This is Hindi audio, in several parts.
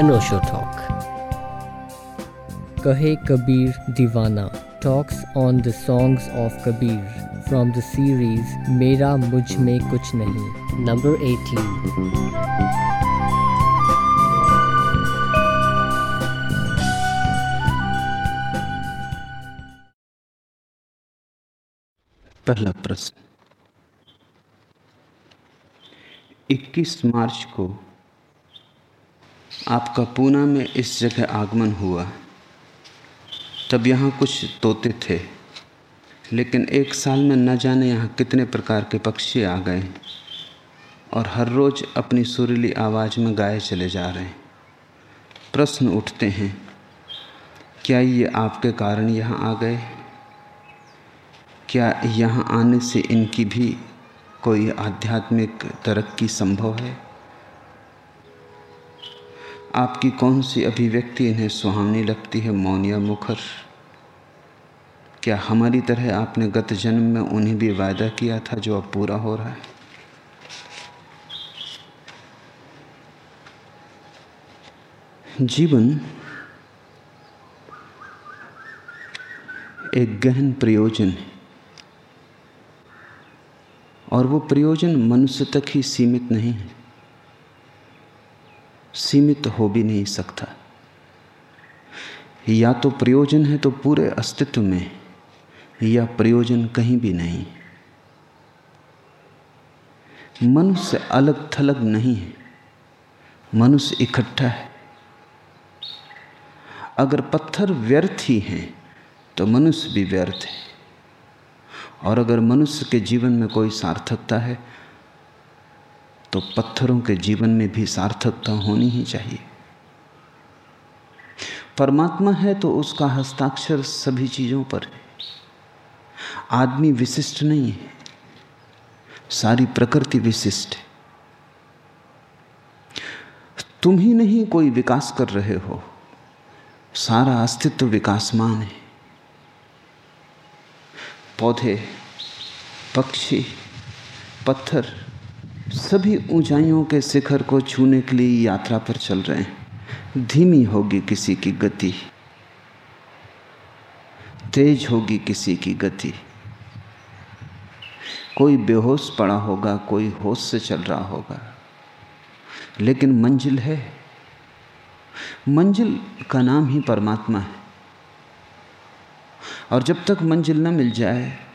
अनोशो टॉक कहे कबीर दीवाना talks on the songs of Kabir from the series मेरा मुझमें कुछ नहीं. नंबर 18 पहला प्रश्न. 21 मार्च को आपका पूना में इस जगह आगमन हुआ। तब यहाँ कुछ तोते थे, लेकिन एक साल में न जाने यहाँ कितने प्रकार के पक्षी आ गए और हर रोज़ अपनी सुरीली आवाज़ में गाए चले जा रहे हैं। प्रश्न उठते हैं, क्या ये आपके कारण यहाँ आ गए? क्या यहाँ आने से इनकी भी कोई आध्यात्मिक तरक्की संभव है? आपकी कौन सी अभिव्यक्ति इन्हें सुहावनी लगती है, मौन या मुखर? क्या हमारी तरह आपने गत जन्म में उन्हें भी वायदा किया था जो अब पूरा हो रहा है? जीवन एक गहन प्रयोजन है, और वो प्रयोजन मनुष्य तक ही सीमित नहीं है। सीमित हो भी नहीं सकता। या तो प्रयोजन है तो पूरे अस्तित्व में, या प्रयोजन कहीं भी नहीं। मनुष्य अलग थलग नहीं है, मनुष्य इकट्ठा है। अगर पत्थर व्यर्थ ही हैं तो मनुष्य भी व्यर्थ है। और अगर मनुष्य के जीवन में कोई सार्थकता है तो पत्थरों के जीवन में भी सार्थकता होनी ही चाहिए। परमात्मा है तो उसका हस्ताक्षर सभी चीज़ों पर है। आदमी विशिष्ट नहीं है, सारी प्रकृति विशिष्ट है। तुम ही नहीं कोई विकास कर रहे हो, सारा अस्तित्व विकासमान है। पौधे, पक्षी, पत्थर सभी ऊंचाइयों के शिखर को छूने के लिए यात्रा पर चल रहे हैं। धीमी होगी किसी की गति। तेज होगी किसी की गति। कोई बेहोश पड़ा होगा, कोई होश से चल रहा होगा। लेकिन मंजिल है। मंजिल का नाम ही परमात्मा है। और जब तक मंजिल न मिल जाए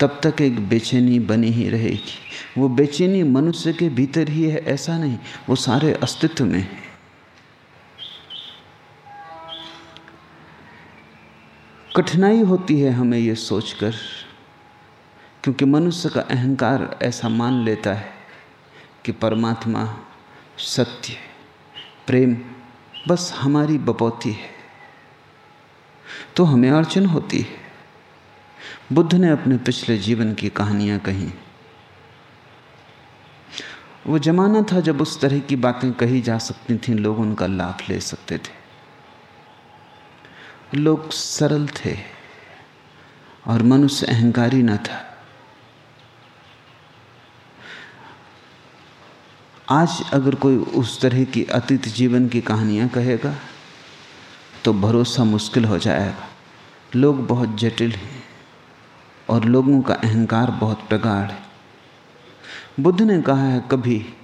तब तक एक बेचैनी बनी ही रहेगी। वो बेचैनी मनुष्य के भीतर ही है, ऐसा नहीं, वो सारे अस्तित्व में है। कठिनाई होती है हमें ये सोचकर, क्योंकि मनुष्य का अहंकार ऐसा मान लेता है कि परमात्मा सत्य प्रेम बस हमारी बपौती है। तो हमें अड़चन होती है। बुद्ध ने अपने पिछले जीवन की कहानियाँ कही। वो जमाना था जब उस तरह की बातें कही जा सकती थीं, लोग उनका लाभ ले सकते थे। लोग सरल थे और मनुष्य अहंकारी न था। आज अगर कोई उस तरह की अतीत जीवन की कहानियाँ कहेगा तो भरोसा मुश्किल हो जाएगा। लोग बहुत जटिल हैं। और लोगों का अहंकार बहुत प्रगाढ़ है। बुद्ध ने कहा है, कभी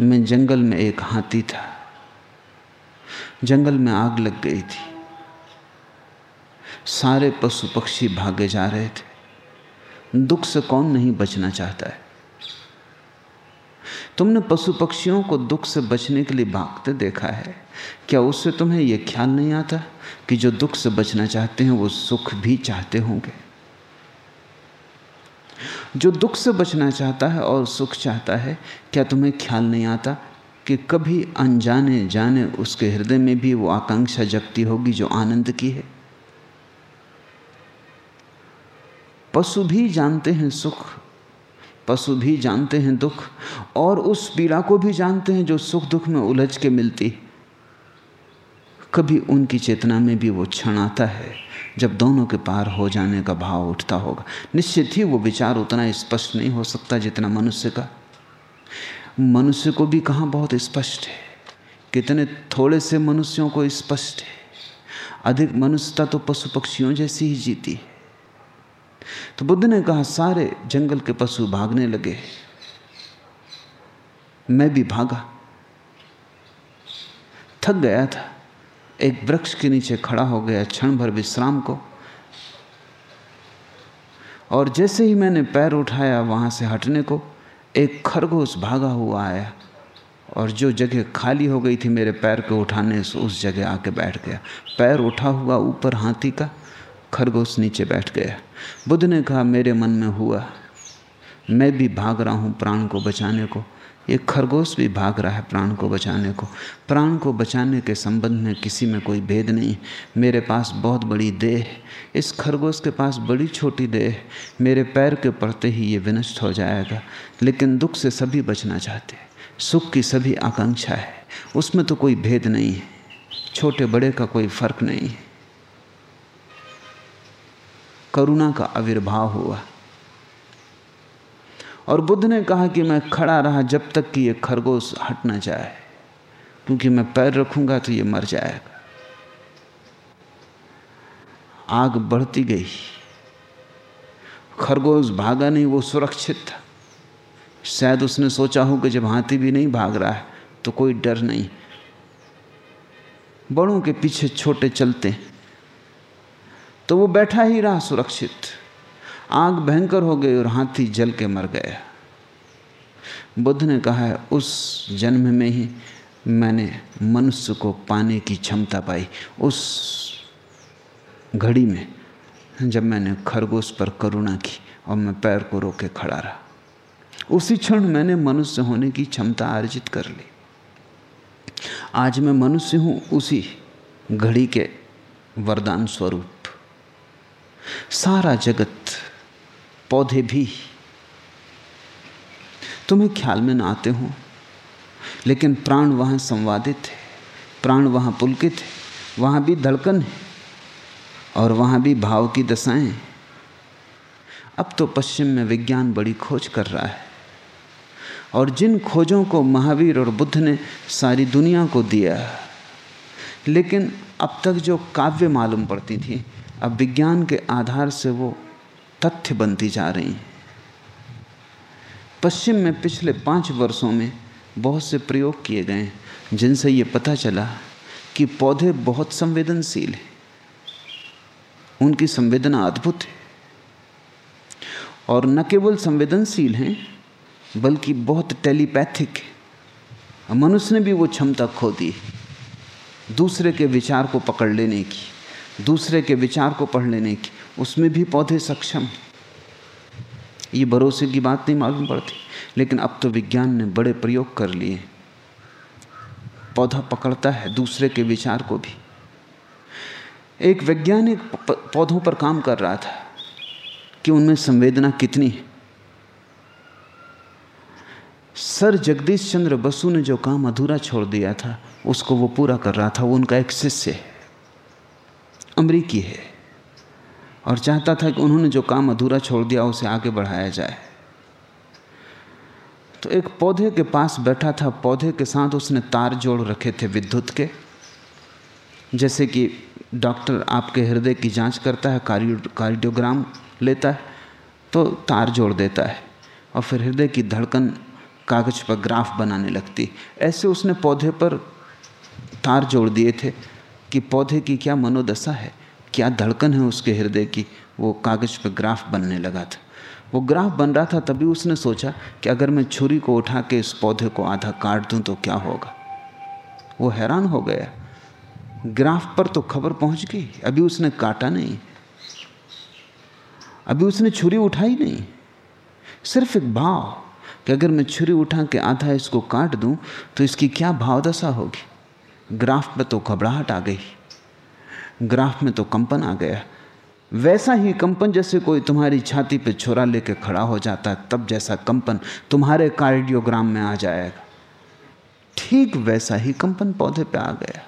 मैं जंगल में एक हाथी था। जंगल में आग लग गई थी। सारे पशु पक्षी भागे जा रहे थे। दुख से कौन नहीं बचना चाहता है? तुमने पशु पक्षियों को दुख से बचने के लिए भागते देखा है। क्या उससे तुम्हें यह ख्याल नहीं आता कि जो दुख से बचना चाहते हैं, वो सुख भी चाहते होंगे? जो दुख से बचना चाहता है और सुख चाहता है, क्या तुम्हें ख्याल नहीं आता कि कभी अनजाने जाने उसके हृदय में भी वो आकांक्षा जगती होगी जो आनंद की है? पशु भी जानते हैं सुख, पशु भी जानते हैं दुख, और उस पीड़ा को भी जानते हैं जो सुख दुख में उलझ के मिलती। कभी उनकी चेतना में भी वो क्षण आता है जब दोनों के पार हो जाने का भाव उठता होगा। निश्चित ही वो विचार उतना स्पष्ट नहीं हो सकता जितना मनुष्य का। मनुष्य को भी कहाँ बहुत स्पष्ट है? कितने थोड़े से मनुष्यों को स्पष्ट है। अधिक मनुष्यता तो पशु पक्षियों जैसी ही जीती है। तो बुद्ध ने कहा, सारे जंगल के पशु भागने लगे मैं भी भागा। थक गया था। एक वृक्ष के नीचे खड़ा हो गया क्षण भर विश्राम को। और जैसे ही मैंने पैर उठाया वहाँ से हटने को, एक खरगोश भागा हुआ आया और जो जगह खाली हो गई थी मेरे पैर को उठाने से उस जगह आके बैठ गया। पैर उठा हुआ ऊपर हाथी का खरगोश नीचे बैठ गया। बुद्ध ने कहा, मेरे मन में हुआ। मैं भी भाग रहा हूँ प्राण को बचाने को। ये खरगोश भी भाग रहा है प्राण को बचाने को। प्राण को बचाने के संबंध में किसी में कोई भेद नहीं। मेरे पास बहुत बड़ी देह इस खरगोश के पास बड़ी छोटी देह मेरे पैर के पड़ते ही ये विनष्ट हो जाएगा। लेकिन दुख से सभी बचना चाहते सुख की सभी आकांक्षा है। उसमें तो कोई भेद नहीं है। छोटे बड़े का कोई फ़र्क नहीं है। करुणा का आविर्भाव हुआ। और बुद्ध ने कहा कि मैं खड़ा रहा जब तक कि ये खरगोश हट ना जाए, क्योंकि मैं पैर रखूँगा तो ये मर जाएगा। आग बढ़ती गई। खरगोश भागा नहीं, वो सुरक्षित था। शायद उसने सोचा हो कि जब हाथी भी नहीं भाग रहा है तो कोई डर नहीं। बड़ों के पीछे छोटे चलते तो वो बैठा ही रहा सुरक्षित। आग भयंकर हो गई और हाथी जल के मर गया बुद्ध ने कहा है उस जन्म में ही मैंने मनुष्य को पाने की क्षमता पाई। उस घड़ी में जब मैंने खरगोश पर करुणा की और मैं पैर को रोके खड़ा रहा, उसी क्षण मैंने मनुष्य होने की क्षमता अर्जित कर ली। आज मैं मनुष्य हूँ, उसी घड़ी के वरदान स्वरूप। सारा जगत पौधे भी। तुम्हें ख्याल में ना आते हो, लेकिन प्राण वहाँ संवादित है, प्राण वहाँ पुलकित है, वहाँ भी धड़कन है, और वहाँ भी भाव की दशाएँ अब तो पश्चिम में विज्ञान बड़ी खोज कर रहा है, और जिन खोजों को महावीर और बुद्ध ने सारी दुनिया को दिया, लेकिन अब तक जो काव्य मालूम पड़ती थी, अब विज्ञान के आधार से वो तथ्य बनती जा रही हैं। पश्चिम में पिछले पाँच वर्षों में बहुत से प्रयोग किए गए हैं, जिनसे ये पता चला कि पौधे बहुत संवेदनशील हैं। उनकी संवेदना अद्भुत है। और न केवल संवेदनशील हैं, बल्कि बहुत टेलीपैथिक है। मनुष्य ने भी वो क्षमता खो दी दूसरे के विचार को पकड़ लेने की, दूसरे के विचार को पढ़ लेने की उसमें भी पौधे सक्षम ये भरोसे की बात नहीं मालूम पड़ती, लेकिन अब तो विज्ञान ने बड़े प्रयोग कर लिए। पौधा पकड़ता है दूसरे के विचार को भी। एक वैज्ञानिक पौधों पर काम कर रहा था कि उनमें संवेदना कितनी है। सर जगदीश चंद्र बसु ने जो काम अधूरा छोड़ दिया था, उसको वो पूरा कर रहा था, वो उनका एक शिष्य है। अमरीकी है। और चाहता था कि उन्होंने जो काम अधूरा छोड़ दिया, उसे आगे बढ़ाया जाए। तो एक पौधे के पास बैठा था। पौधे के साथ उसने तार जोड़ रखे थे विद्युत के। जैसे कि डॉक्टर आपके हृदय की जाँच करता है कार्डियोग्राम लेता है तो तार जोड़ देता है और फिर हृदय की धड़कन कागज़ पर ग्राफ बनाने लगती। ऐसे उसने पौधे पर तार जोड़ दिए थे कि पौधे की क्या मनोदशा है। क्या धड़कन है उसके हृदय की? वो कागज़ पर ग्राफ बनने लगा था। वो ग्राफ बन रहा था तभी उसने सोचा कि अगर मैं छुरी को उठा के इस पौधे को आधा काट दूँ तो क्या होगा? वो हैरान हो गया। ग्राफ पर तो खबर पहुँच गई। अभी उसने काटा नहीं। अभी उसने छुरी उठाई नहीं। सिर्फ़ एक भाव कि अगर मैं छुरी उठा के आधा इसको काट दूँ तो इसकी क्या भावदशा होगी? ग्राफ पर तो घबराहट आ गई। ग्राफ में तो कंपन आ गया। वैसा ही कंपन जैसे कोई तुम्हारी छाती पे छोरा लेके खड़ा हो जाता है तब जैसा कंपन तुम्हारे कार्डियोग्राम में आ जाएगा। ठीक वैसा ही कंपन पौधे पे आ गया।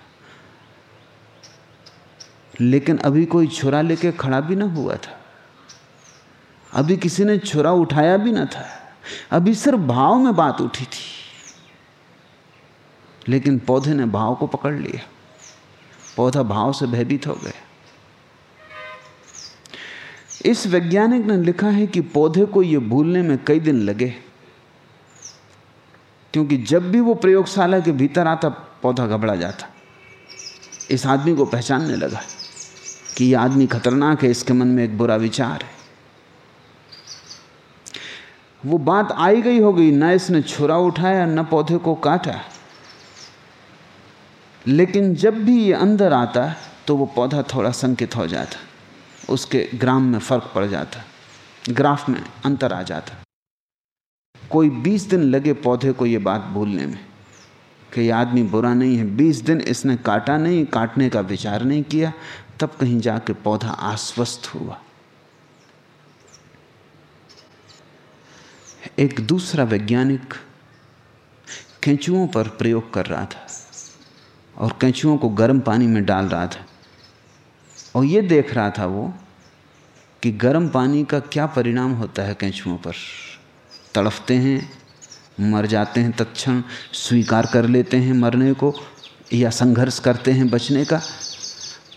लेकिन अभी कोई छुरा लेके खड़ा भी ना हुआ था। अभी किसी ने छुरा उठाया भी ना था। अभी सिर्फ़ भाव में बात उठी थी। लेकिन पौधे ने भाव को पकड़ लिया। पौधा भाव से भयभीत हो गया। इस वैज्ञानिक ने लिखा है कि पौधे को यह भूलने में कई दिन लगे, क्योंकि जब भी वो प्रयोगशाला के भीतर आता, पौधा घबरा जाता। इस आदमी को पहचानने लगा कि यह आदमी खतरनाक है, इसके मन में एक बुरा विचार है। वो बात आई गई हो गई न इसने छुरा उठाया, न पौधे को काटा। लेकिन जब भी ये अंदर आता तो वो पौधा थोड़ा संकित हो जाता। उसके ग्राम में फ़र्क पड़ जाता, ग्राफ में अंतर आ जाता। कोई बीस दिन लगे पौधे को ये बात भूलने में, कि ये आदमी बुरा नहीं है। बीस दिन इसने काटा नहीं, काटने का विचार नहीं किया, तब कहीं जाके पौधा आश्वस्त हुआ। एक दूसरा वैज्ञानिक कैंचुओं पर प्रयोग कर रहा था। और कैचुओं को गर्म पानी में डाल रहा था। और ये देख रहा था वो कि गर्म पानी का क्या परिणाम होता है कैचुओं पर। तड़फते हैं, मर जाते हैं तत्क्षण, स्वीकार कर लेते हैं मरने को या संघर्ष करते हैं बचने का।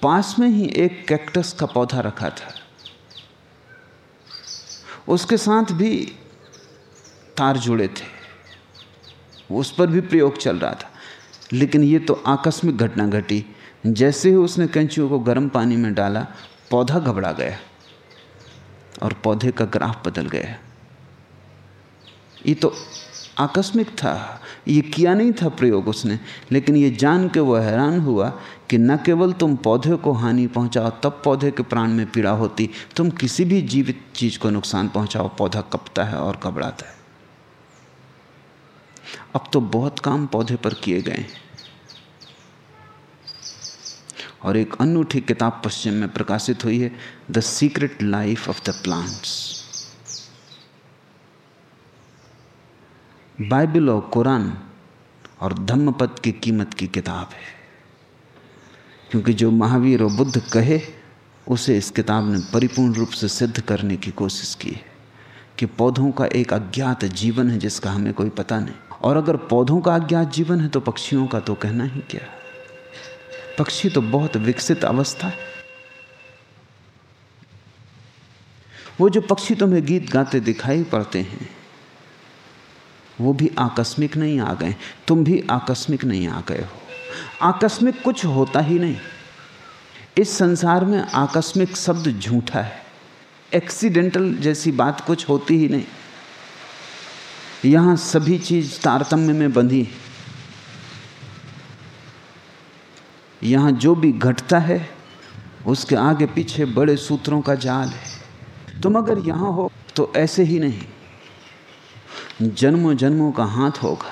पास में ही एक कैक्टस का पौधा रखा था। उसके साथ भी तार जुड़े थे। उस पर भी प्रयोग चल रहा था। लेकिन ये तो आकस्मिक घटना घटी। जैसे ही उसने कैंचियों को गर्म पानी में डाला, पौधा घबरा गया और पौधे का ग्राफ बदल गया। ये तो आकस्मिक था। ये किया नहीं था प्रयोग उसने, लेकिन ये जान के वह हैरान हुआ कि न केवल तुम पौधे को हानि पहुंचाओ, तब पौधे के प्राण में पीड़ा होती, तुम किसी भी जीवित चीज़ को नुकसान पहुंचाओ, पौधा कपता है और घबराता है। अब तो बहुत काम पौधे पर किए गए। हैं और एक अनूठी किताब पश्चिम में प्रकाशित हुई है the secret life of the plants Bible और कुरान और धम्मपद की कीमत की किताब है। क्योंकि जो महावीर और बुद्ध कहे, उसे इस किताब ने परिपूर्ण रूप से सिद्ध करने की कोशिश की है कि पौधों का एक अज्ञात जीवन है जिसका हमें कोई पता नहीं। और अगर पौधों का अज्ञात जीवन है तो पक्षियों का तो कहना ही क्या? पक्षी तो बहुत विकसित अवस्था है। वो जो पक्षी तुम्हें गीत गाते दिखाई पड़ते हैं, वो भी आकस्मिक नहीं आ गए। तुम भी आकस्मिक नहीं आ गए हो। आकस्मिक कुछ होता ही नहीं। इस संसार में आकस्मिक शब्द झूठा है। एक्सीडेंटल जैसी बात कुछ होती ही नहीं। यहाँ सभी चीज़ तारतम्य में बंधी है। यहाँ जो भी घटता है, उसके आगे पीछे बड़े सूत्रों का जाल है। तुम अगर यहाँ हो तो ऐसे ही नहीं। जन्मों जन्मों का हाथ होगा।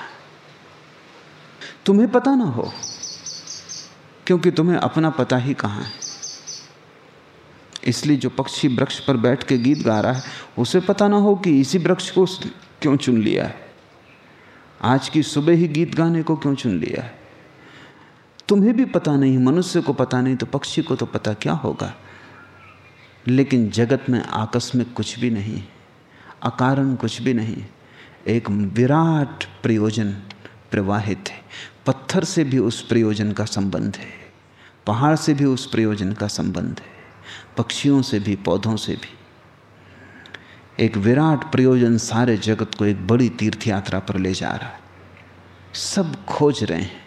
तुम्हें पता ना हो, क्योंकि तुम्हें अपना पता ही कहाँ है। इसलिए जो पक्षी वृक्ष पर बैठ के गीत गा रहा है, उसे पता ना हो कि इसी वृक्ष को क्यों चुन लिया है? आज की सुबह ही गीत गाने को क्यों चुन लिया है? तुम्हें भी पता नहीं, मनुष्य को पता नहीं तो पक्षी को तो पता क्या होगा? लेकिन जगत में आकस्मिक कुछ भी नहीं, अकारण कुछ भी नहीं, एक विराट प्रयोजन प्रवाहित है। पत्थर से भी उस प्रयोजन का संबंध है, पहाड़ से भी उस प्रयोजन का संबंध है, पक्षियों से भी, पौधों से भी। एक विराट प्रयोजन सारे जगत को एक बड़ी तीर्थ यात्रा पर ले जा रहा है। सब खोज रहे हैं।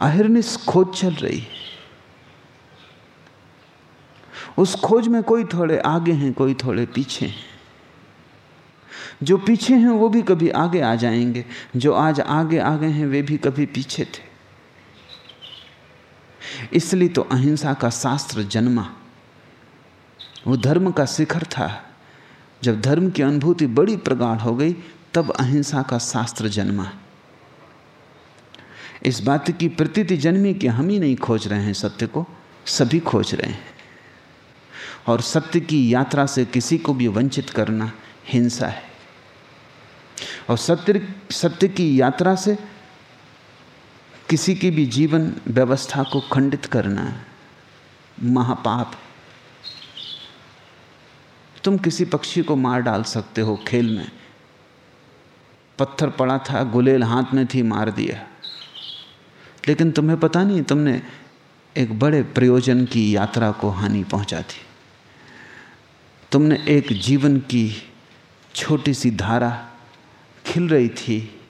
अहिर्निश खोज चल रही है। उस खोज में कोई थोड़े आगे हैं, कोई थोड़े पीछे हैं। जो पीछे हैं, वो भी कभी आगे आ जाएँगे। जो आज आगे आ गए हैं, वे भी कभी पीछे थे। इसलिए तो अहिंसा का शास्त्र जन्मा। वो धर्म का शिखर था। जब धर्म की अनुभूति बड़ी प्रगाढ़ हो गई, तब अहिंसा का शास्त्र जन्मा। इस बात की प्रतीति जन्मी कि हम ही नहीं खोज रहे हैं सत्य को, सभी खोज रहे हैं। और सत्य की यात्रा से किसी को भी वंचित करना हिंसा है। और सत्य सत्य की यात्रा से किसी की भी जीवन व्यवस्था को खंडित करना महापाप तुम किसी पक्षी को मार डाल सकते हो खेल में। पत्थर पड़ा था, गुलेल हाथ में थी, मार दिया। लेकिन तुम्हें पता नहीं, तुमने एक बड़े प्रयोजन की यात्रा को हानि पहुँचा दी। तुमने एक जीवन की छोटी सी धारा खिल रही थी,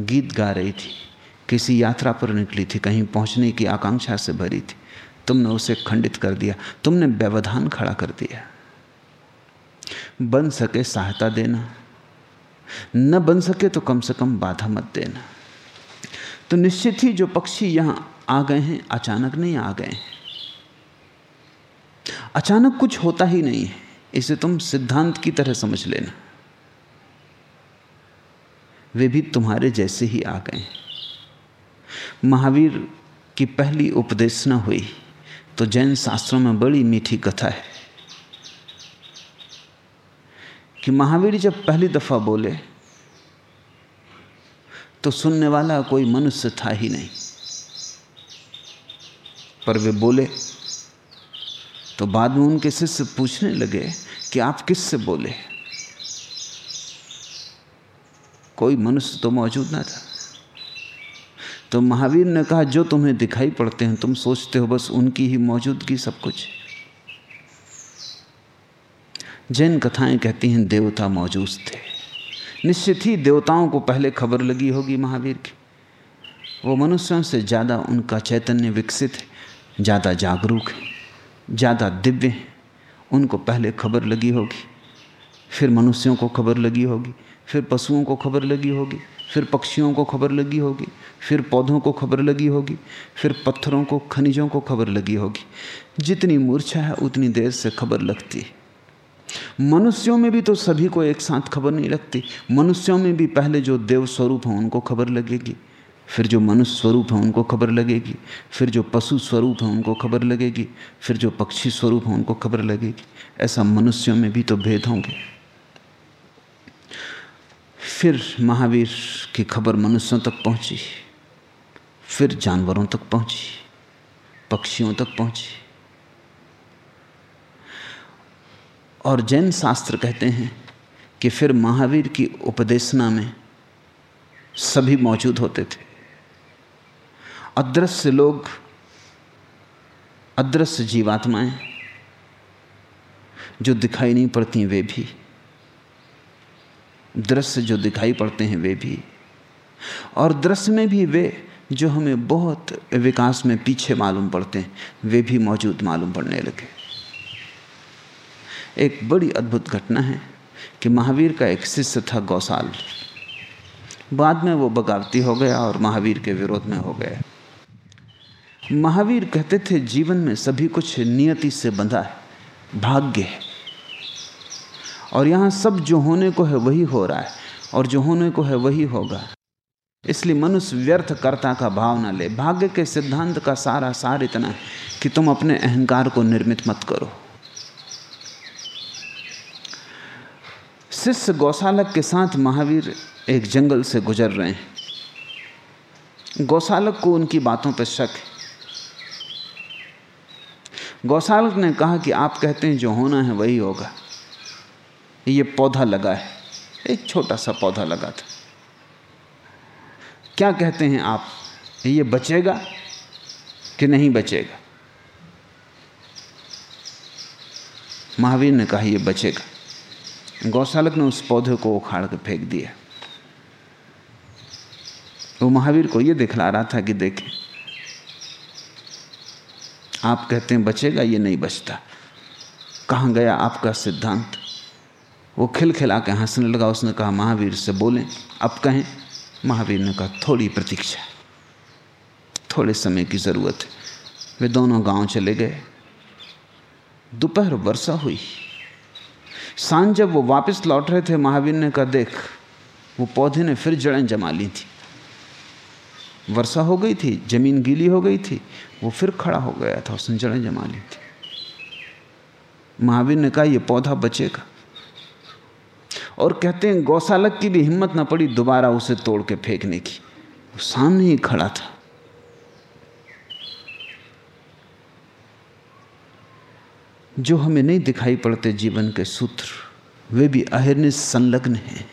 गीत गा रही थी, किसी यात्रा पर निकली थी, कहीं पहुँचने की आकांक्षा से भरी थी। तुमने उसे खंडित कर दिया, तुमने व्यवधान खड़ा कर दिया। बन सके सहायता देना। न बन सके तो कम से कम बाधा मत देना। तो निश्चित ही जो पक्षी यहाँ आ गए हैं, अचानक नहीं आ गए हैं। अचानक कुछ होता ही नहीं है, इसे तुम सिद्धांत की तरह समझ लेना। वे भी तुम्हारे जैसे ही आ गए महावीर की पहली उपदेशना हुई तो जैन शास्त्रों में बड़ी मीठी कथा है। कि महावीर जब पहली दफ़ा बोले तो सुनने वाला कोई मनुष्य था ही नहीं। पर वे बोले तो बाद में उनके शिष्य पूछने लगे कि आप किससे बोले? कोई मनुष्य तो मौजूद ना था। तो महावीर ने कहा, जो तुम्हें दिखाई पड़ते हैं, तुम सोचते हो बस उनकी ही मौजूदगी सब कुछ। जैन कथाएँ कहती हैं, देवता मौजूद थे। निश्चित ही देवताओं को पहले खबर लगी होगी महावीर की। वो मनुष्यों से ज़्यादा उनका चैतन्य विकसित है, ज़्यादा जागरूक है, ज़्यादा दिव्य है। उनको पहले खबर लगी होगी, फिर मनुष्यों को खबर लगी होगी, फिर पशुओं को खबर लगी होगी, फिर पक्षियों को खबर लगी होगी, फिर पौधों को खबर लगी होगी, फिर पत्थरों को, खनिजों को खबर लगी होगी। जितनी मूर्छा है, उतनी देर से खबर लगती है। मनुष्यों में भी तो सभी को एक साथ खबर नहीं लगती। मनुष्यों में भी पहले जो देव स्वरूप हैं, उनको खबर लगेगी। फिर जो मनुष्य स्वरूप है, उनको खबर लगेगी। फिर जो पशु स्वरूप है, उनको खबर लगेगी। फिर जो पक्षी स्वरूप है, उनको खबर लगेगी। ऐसा मनुष्यों में भी तो भेद होंगे। फिर महावीर की खबर मनुष्यों तक पहुँची। फिर जानवरों तक पहुँची। पक्षियों तक पहुँची। और जैन शास्त्र कहते हैं कि फिर महावीर की उपदेशना में सभी मौजूद होते थे। अदृश्य लोग, अदृश्य जीवात्माएँ जो दिखाई नहीं पड़ती वे भी, दृश्य जो दिखाई पड़ते हैं वे भी, और दृश्य में भी वे जो हमें बहुत विकास में पीछे मालूम पड़ते हैं, वे भी मौजूद मालूम पड़ने लगे। एक बड़ी अद्भुत घटना है कि महावीर का एक शिष्य था गौसाल बाद में वो बगावती हो गया और महावीर के विरोध में हो गया। महावीर कहते थे, जीवन में सभी कुछ नियति से बंधा है, भाग्य है। और यहाँ सब जो होने को है वही हो रहा है, और जो होने को है वही होगा। इसलिए मनुष्य व्यर्थ कर्ता का भाव ना ले। भाग्य के सिद्धांत का सारा सार इतना है कि तुम अपने अहंकार को निर्मित मत करो। शिष्य गौशालक के साथ महावीर एक जंगल से गुजर रहे हैं। गौशालक को उनकी बातों पर शक है। गौशालक ने कहा कि आप कहते हैं जो होना है वही होगा। ये पौधा लगा है। एक छोटा सा पौधा लगा था। क्या कहते हैं आप? ये बचेगा कि नहीं बचेगा? महावीर ने कहा यह बचेगा। गौशालक ने उस पौधे को उखाड़ के फेंक दिया। वो महावीर को ये दिखला रहा था कि देखें, आप कहते हैं बचेगा ये नहीं बचता। कहाँ गया आपका सिद्धांत? वो खिलखिला के हंसने लगा, उसने कहा, महावीर से बोलें, अब कहें। महावीर ने कहा, थोड़ी प्रतीक्षा, थोड़े समय की ज़रूरत है। वे दोनों गाँव चले गए। दोपहर वर्षा हुई। साँझ जब वो वापस लौट रहे थे, महावीर ने कहा, देख, वो पौधे ने फिर जड़ें जमा ली थी। वर्षा हो गई थी, ज़मीन गीली हो गई थी, वो फिर खड़ा हो गया था, उसने जड़ें जमा ली थी। महावीर ने कहा, ये पौधा बचेगा। और कहते हैं, गौशालक की भी हिम्मत ना पड़ी दोबारा उसे तोड़ के फेंकने की। वो सामने ही खड़ा था। जो हमें नहीं दिखाई पड़ते जीवन के सूत्र, वे भी अहिर्निश संलग्न हैं।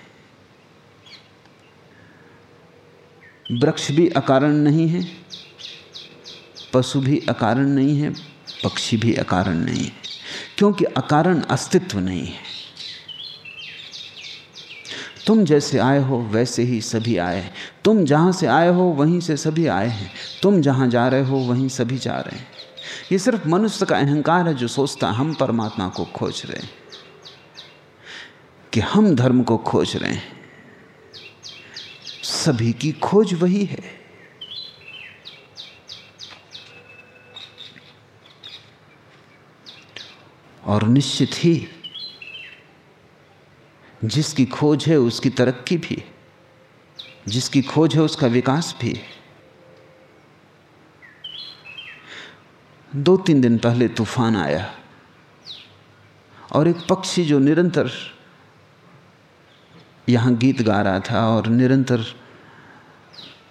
वृक्ष भी अकारण नहीं है, पशु भी अकारण नहीं है, पक्षी भी अकारण नहीं है, क्योंकि अकारण अस्तित्व नहीं है। तुम जैसे आए हो, वैसे ही सभी आए हैं। तुम जहाँ से आए हो, वहीं से सभी आए हैं। तुम जहाँ जा रहे हो, वहीं सभी जा रहे हैं। ये सिर्फ़ मनुष्य का अहंकार है जो सोचता हम परमात्मा को खोज रहे हैं। कि हम धर्म को खोज रहे हैं। सभी की खोज वही है। और निश्चित ही, जिसकी खोज है उसकी तरक्की भी, जिसकी खोज है उसका विकास भी। दो तीन दिन पहले तूफ़ान आया। और एक पक्षी जो निरंतर यहाँ गीत गा रहा था और निरंतर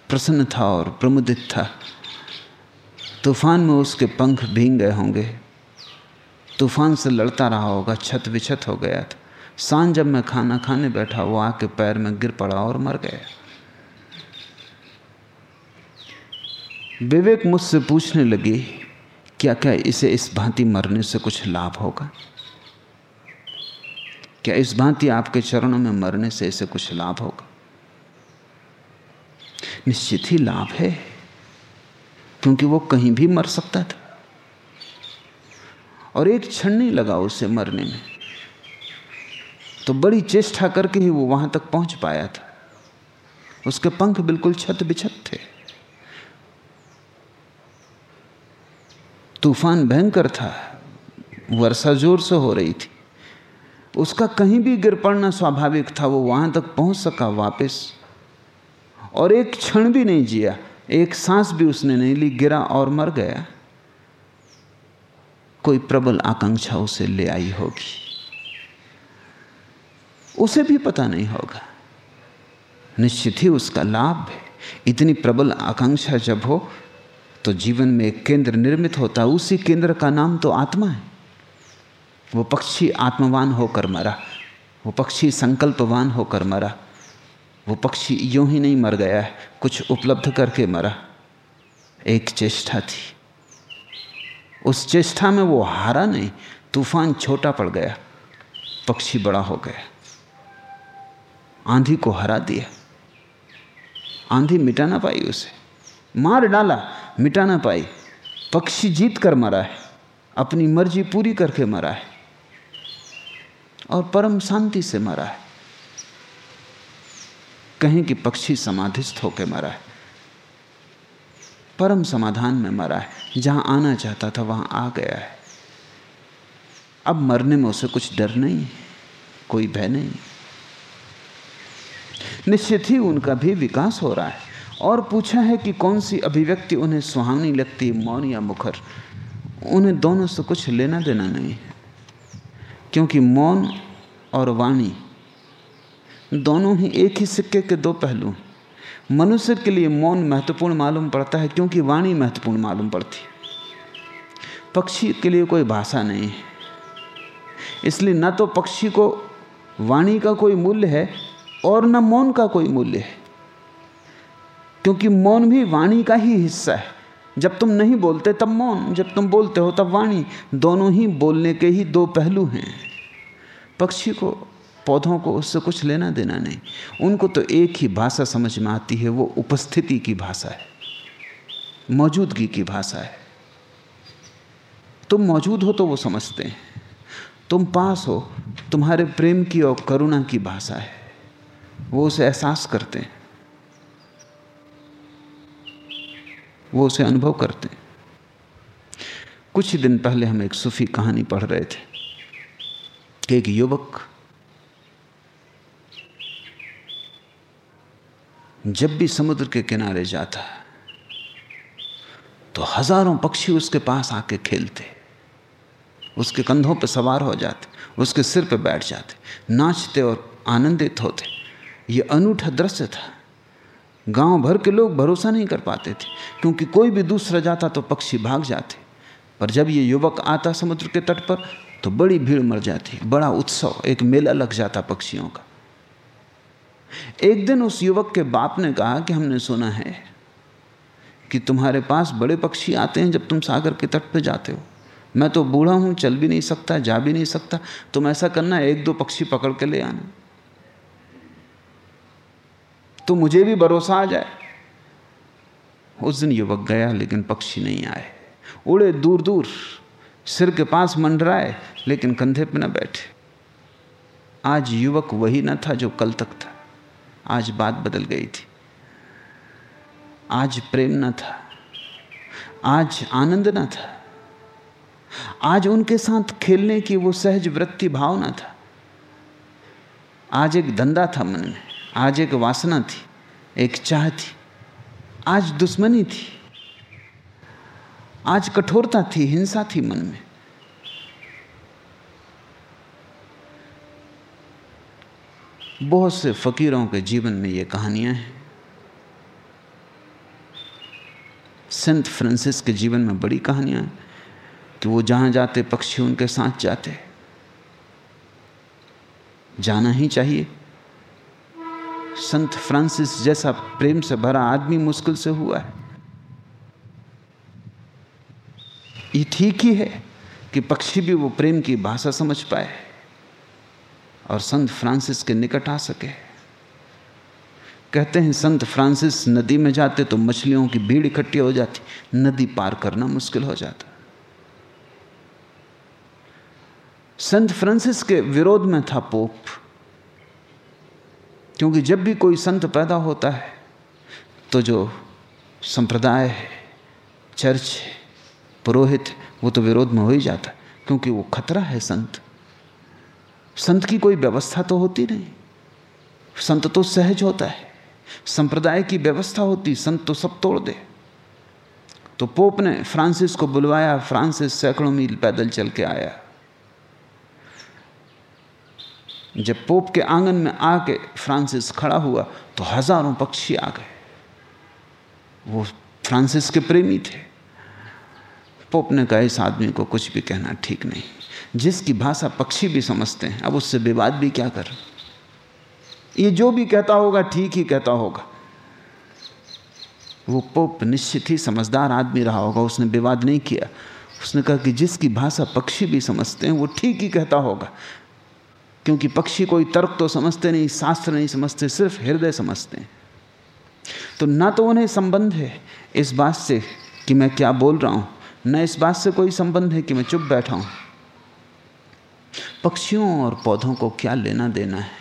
प्रसन्न था और प्रमुदित था, तूफ़ान में उसके पंख भींग गए होंगे। तूफ़ान से लड़ता रहा होगा, छत विछत हो गया था। साँझ जब मैं खाना खाने बैठा, वो आके पैर में गिर पड़ा और मर गया। विवेक मुझसे पूछने लगी क्या क्या इसे इस भांति मरने से कुछ लाभ होगा? क्या इस भांति आपके चरणों में मरने से इसे कुछ लाभ होगा? निश्चित ही लाभ है, क्योंकि वो कहीं भी मर सकता था। और एक क्षण नहीं लगा उसे मरने में। तो बड़ी चेष्टा करके ही वो वहाँ तक पहुँच पाया था। उसके पंख बिल्कुल छत बिछत थे। तूफ़ान भयंकर था, वर्षा ज़ोर से हो रही थी। उसका कहीं भी गिर पड़ना स्वाभाविक था, वो वहाँ तक पहुँच सका वापस। और एक क्षण भी नहीं जिया, एक सांस भी उसने नहीं ली, गिरा और मर गया। कोई प्रबल आकांक्षा उसे ले आई होगी। उसे भी पता नहीं होगा। निश्चित ही उसका लाभ है। इतनी प्रबल आकांक्षा जब हो तो जीवन में एक केंद्र निर्मित होता है, उसी केंद्र का नाम तो आत्मा है। वो पक्षी आत्मवान होकर मरा, वो पक्षी संकल्पवान होकर मरा, वो पक्षी यूँ ही नहीं मर गया है, कुछ उपलब्ध करके मरा। एक चेष्टा थी। उस चेष्टा में वो हारा नहीं, तूफ़ान छोटा पड़ गया, पक्षी बड़ा हो गया। आंधी को हरा दिया। आंधी मिटा ना पाई उसे। मार डाला मिटा ना पाई। पक्षी जीत कर मरा है। अपनी मर्ज़ी पूरी करके मरा है। और परम शांति से मरा है। कहें कि पक्षी समाधिस्थ होकर मरा है। परम समाधान में मरा है। जहाँ आना चाहता था, वहाँ आ गया है। अब मरने में उसे कुछ डर नहीं कोई भय नहीं निश्चित ही उनका भी विकास हो रहा है। और पूछा है कि कौन सी अभिव्यक्ति उन्हें सुहावनी लगती है, मौन या मुखर? उन्हें दोनों से कुछ लेना देना नहीं है, क्योंकि मौन और वाणी दोनों ही एक ही सिक्के के दो पहलू हैं। मनुष्य के लिए मौन महत्वपूर्ण मालूम पड़ता है, क्योंकि वाणी महत्वपूर्ण मालूम पड़ती है। पक्षी के लिए कोई भाषा नहीं है। इसलिए न तो पक्षी को वाणी का कोई मूल्य है और न मौन का कोई मूल्य है। क्योंकि मौन भी वाणी का ही हिस्सा है। जब तुम नहीं बोलते, तब मौन। जब तुम बोलते हो, तब वाणी। दोनों ही बोलने के ही दो पहलू हैं। पक्षी को, पौधों को उससे कुछ लेना देना नहीं। उनको तो एक ही भाषा समझ में आती है, वो उपस्थिति की भाषा है। मौजूदगी की भाषा है। तुम मौजूद हो तो वो समझते हैं। तुम पास हो, तुम्हारे प्रेम की और करुणा की भाषा है। वो उसे एहसास करते हैं। वो उसे अनुभव करते हैं। कुछ ही दिन पहले हम एक सूफी कहानी पढ़ रहे थे। कि एक युवक जब भी समुद्र के किनारे जाता तो हज़ारों पक्षी उसके पास आके खेलते। उसके कंधों पर सवार हो जाते, उसके सिर पर बैठ जाते, नाचते और आनंदित होते। ये अनूठा दृश्य था। गाँव भर के लोग भरोसा नहीं कर पाते थे, क्योंकि कोई भी दूसरा जाता तो पक्षी भाग जाते। पर जब ये युवक आता समुद्र के तट पर तो बड़ी भीड़ मर जाती, बड़ा उत्सव, एक मेला लग जाता पक्षियों का। एक दिन उस युवक के बाप ने कहा कि हमने सुना है कि तुम्हारे पास बड़े पक्षी आते हैं जब तुम सागर के तट पर जाते हो। मैं तो बूढ़ा हूँ, चल भी नहीं सकता, जा भी नहीं सकता, तुम ऐसा करना, एक दो पक्षी पकड़ के ले आना। तो मुझे भी भरोसा आ जाए। उस दिन युवक गया, लेकिन पक्षी नहीं आए। उड़े दूर दूर, सिर के पास मंडराए, लेकिन कंधे पे न बैठे। आज युवक वही न था जो कल तक था। आज बात बदल गई थी। आज प्रेम न था। आज आनंद न था। आज उनके साथ खेलने की वो सहज वृत्ति भाव भावना था। आज एक धंधा था मन में। आज एक वासना थी, एक चाह थी, आज दुश्मनी थी, आज कठोरता थी, हिंसा थी मन में। बहुत से फकीरों के जीवन में ये कहानियाँ हैं। संत फ्रांसिस के जीवन में बड़ी कहानियाँ हैं कि वो जहाँ जाते, पक्षी उनके साथ जाते। जाना ही चाहिए। संत फ्रांसिस जैसा प्रेम से भरा आदमी मुश्किल से हुआ है। ये ठीक ही है कि पक्षी भी वो प्रेम की भाषा समझ पाए और संत फ्रांसिस के निकट आ सके। कहते हैं, संत फ्रांसिस नदी में जाते तो मछलियों की भीड़ इकट्ठी हो जाती, नदी पार करना मुश्किल हो जाता। संत फ्रांसिस के विरोध में था पोप। क्योंकि जब भी कोई संत पैदा होता है तो जो संप्रदाय है, चर्च है, पुरोहित वो तो विरोध में हो ही जाता है, क्योंकि वो खतरा है संत। संत की कोई व्यवस्था तो होती नहीं। संत तो सहज होता है। संप्रदाय की व्यवस्था होती, संत तो सब तोड़ दे। तो पोप ने फ्रांसिस को बुलवाया, फ्रांसिस सैकड़ों मील पैदल चल के आया। जब पोप के आँगन में आके फ्रांसिस खड़ा हुआ तो हज़ारों पक्षी आ गए। वो फ्रांसिस के प्रेमी थे। पोप ने कहा, इस आदमी को कुछ भी कहना ठीक नहीं। जिसकी भाषा पक्षी भी समझते हैं, अब उससे विवाद भी क्या कर? ये जो भी कहता होगा, ठीक ही कहता होगा। वो पोप निश्चित ही समझदार आदमी रहा होगा, उसने विवाद नहीं किया। उसने कहा कि जिसकी भाषा पक्षी भी समझते हैं, वो ठीक ही कहता होगा। क्योंकि पक्षी कोई तर्क तो समझते नहीं, शास्त्र नहीं समझते, सिर्फ़ हृदय समझते हैं। तो ना तो उन्हें संबंध है इस बात से कि मैं क्या बोल रहा हूँ, न इस बात से कोई संबंध है कि मैं चुप बैठा हूँ। पक्षियों और पौधों को क्या लेना देना है?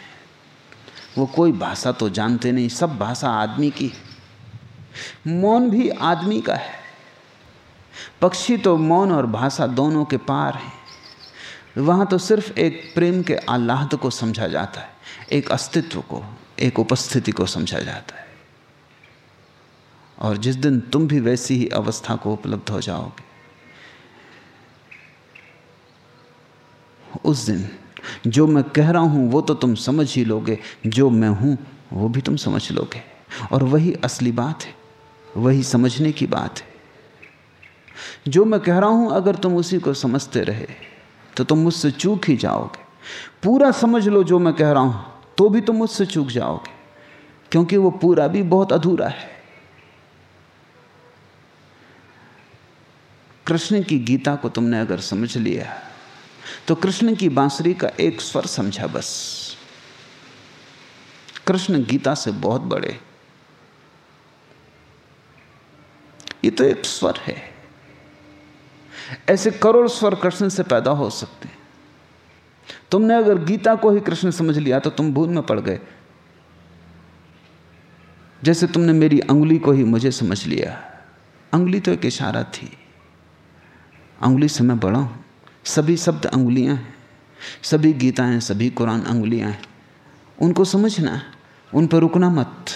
वो कोई भाषा तो जानते नहीं, सब भाषा आदमी की। मौन भी आदमी का है। पक्षी तो मौन और भाषा दोनों के पार हैं। वहाँ तो सिर्फ़ एक प्रेम के आह्लाद को समझा जाता है, एक अस्तित्व को, एक उपस्थिति को समझा जाता है। और जिस दिन तुम भी वैसी ही अवस्था को उपलब्ध हो जाओगे, उस दिन जो मैं कह रहा हूँ वो तो तुम समझ ही लोगे, जो मैं हूँ वो भी तुम समझ लोगे। और वही असली बात है, वही समझने की बात है। जो मैं कह रहा हूँ अगर तुम उसी को समझते रहे तो तुम मुझसे चूक ही जाओगे। पूरा समझ लो जो मैं कह रहा हूँ तो भी तुम मुझसे चूक जाओगे, क्योंकि वो पूरा भी बहुत अधूरा है। कृष्ण की गीता को तुमने अगर समझ लिया तो कृष्ण की बांसुरी का एक स्वर समझा बस। कृष्ण गीता से बहुत बड़े। ये तो एक स्वर है। ऐसे करोड़ स्वर कृष्ण से पैदा हो सकते हैं। तुमने अगर गीता को ही कृष्ण समझ लिया तो तुम भूल में पड़ गए। जैसे तुमने मेरी अंगुली को ही मुझे समझ लिया। अंगुली तो एक इशारा थी। अंगुली से मैं बड़ा हूँ। सभी शब्द अंगुलियाँ हैं। सभी गीताएँ, सभी कुरान अंगुलियाँ हैं। उनको समझना, उन पर रुकना मत।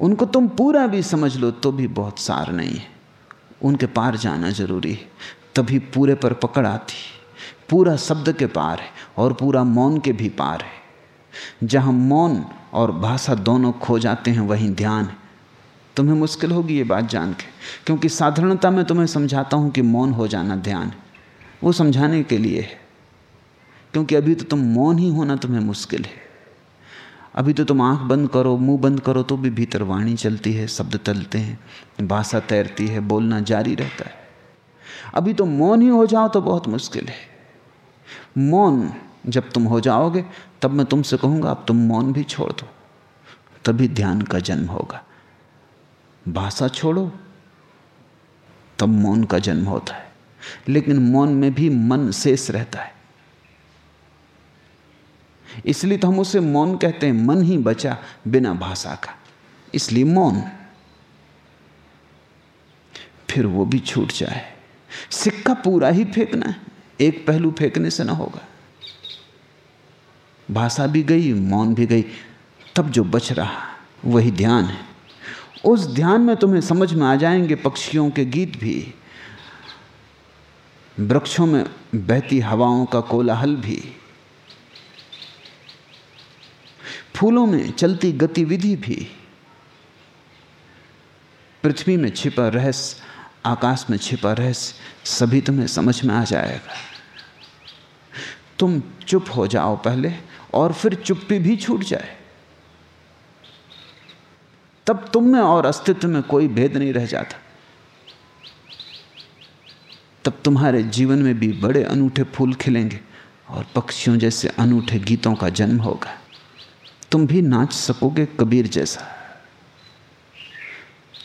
उनको तुम पूरा भी समझ लो तो भी बहुत सार नहीं है। उनके पार जाना ज़रूरी है। तभी पूरे पर पकड़ आती पूरा शब्द के पार है और पूरा मौन के भी पार है। जहाँ मौन और भाषा दोनों खो जाते हैं, वहीं ध्यान है। तुम्हें मुश्किल होगी ये बात जान के, क्योंकि साधारणता में तुम्हें समझाता हूँ कि मौन हो जाना ध्यान है। वो समझाने के लिए है। क्योंकि अभी तो तुम मौन ही होना तुम्हें मुश्किल है। अभी तो तुम आँख बंद करो, मुँह बंद करो तो भी भीतर वाणी चलती है, शब्द तलते हैं, भाषा तैरती है, बोलना जारी रहता है। अभी तो मौन ही हो जाओ तो बहुत मुश्किल है। मौन, जब तुम हो जाओगे, तब मैं तुमसे कहूँगा, अब तुम मौन भी छोड़ दो, तभी ध्यान का जन्म होगा। भाषा छोड़ो, तब मौन का जन्म होता है। लेकिन मौन में भी मन शेष रहता है। इसलिए तो हम उसे मौन कहते हैं, मन ही बचा बिना भाषा का। इसलिए मौन। फिर वो भी छूट जाए। सिक्का पूरा ही फेंकना है, एक पहलू फेंकने से ना होगा। भाषा भी गई, मौन भी गई, तब जो बच रहा, वही ध्यान है। उस ध्यान में तुम्हें समझ में आ जाएँगे पक्षियों के गीत भी। वृक्षों में बहती हवाओं का कोलाहल भी। फूलों में चलती गतिविधि भी। पृथ्वी में छिपा रहस्य आकाश में छिपा रहस्य सभी तुम्हें समझ में आ जाएगा। तुम चुप हो जाओ पहले, और फिर चुप्पी भी छूट जाए। तब तुम में और अस्तित्व में कोई भेद नहीं रह जाता। तब तुम्हारे जीवन में भी बड़े अनूठे फूल खिलेंगे, और पक्षियों जैसे अनूठे गीतों का जन्म होगा। तुम भी नाच सकोगे कबीर जैसा।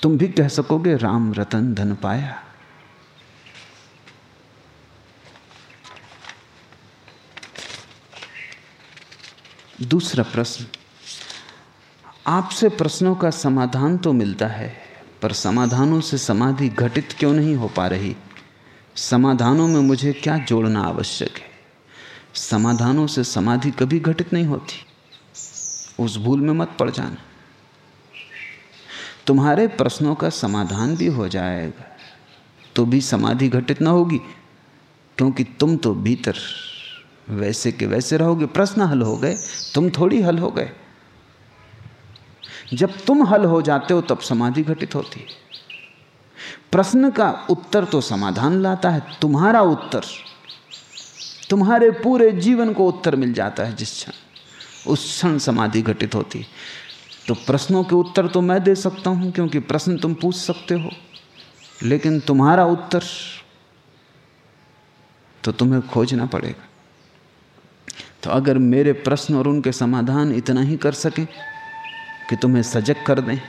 तुम भी कह सकोगे राम रतन धन पाया। दूसरा प्रश्न, आपसे प्रश्नों का समाधान तो मिलता है, पर समाधानों से समाधि घटित क्यों नहीं हो पा रही? समाधानों में मुझे क्या जोड़ना आवश्यक है? समाधानों से समाधि कभी घटित नहीं होती। उस भूल में मत पड़ जाना। तुम्हारे प्रश्नों का समाधान भी हो जाएगा। तो भी समाधि घटित ना होगी, क्योंकि तुम तो भीतर वैसे के वैसे रहोगे। प्रश्न हल हो गए, तुम थोड़ी हल हो गए। जब तुम हल हो जाते हो, तब समाधि घटित होती है। प्रश्न का उत्तर तो समाधान लाता है, तुम्हारा उत्तर, तुम्हारे पूरे जीवन को उत्तर मिल जाता है जिस क्षण। उस क्षण समाधि घटित होती। तो प्रश्नों के उत्तर तो मैं दे सकता हूँ, क्योंकि प्रश्न तुम पूछ सकते हो। लेकिन तुम्हारा उत्तर तो तुम्हें खोजना पड़ेगा। तो अगर मेरे प्रश्न और उनके समाधान इतना ही कर सके कि तुम्हें सजग कर दें,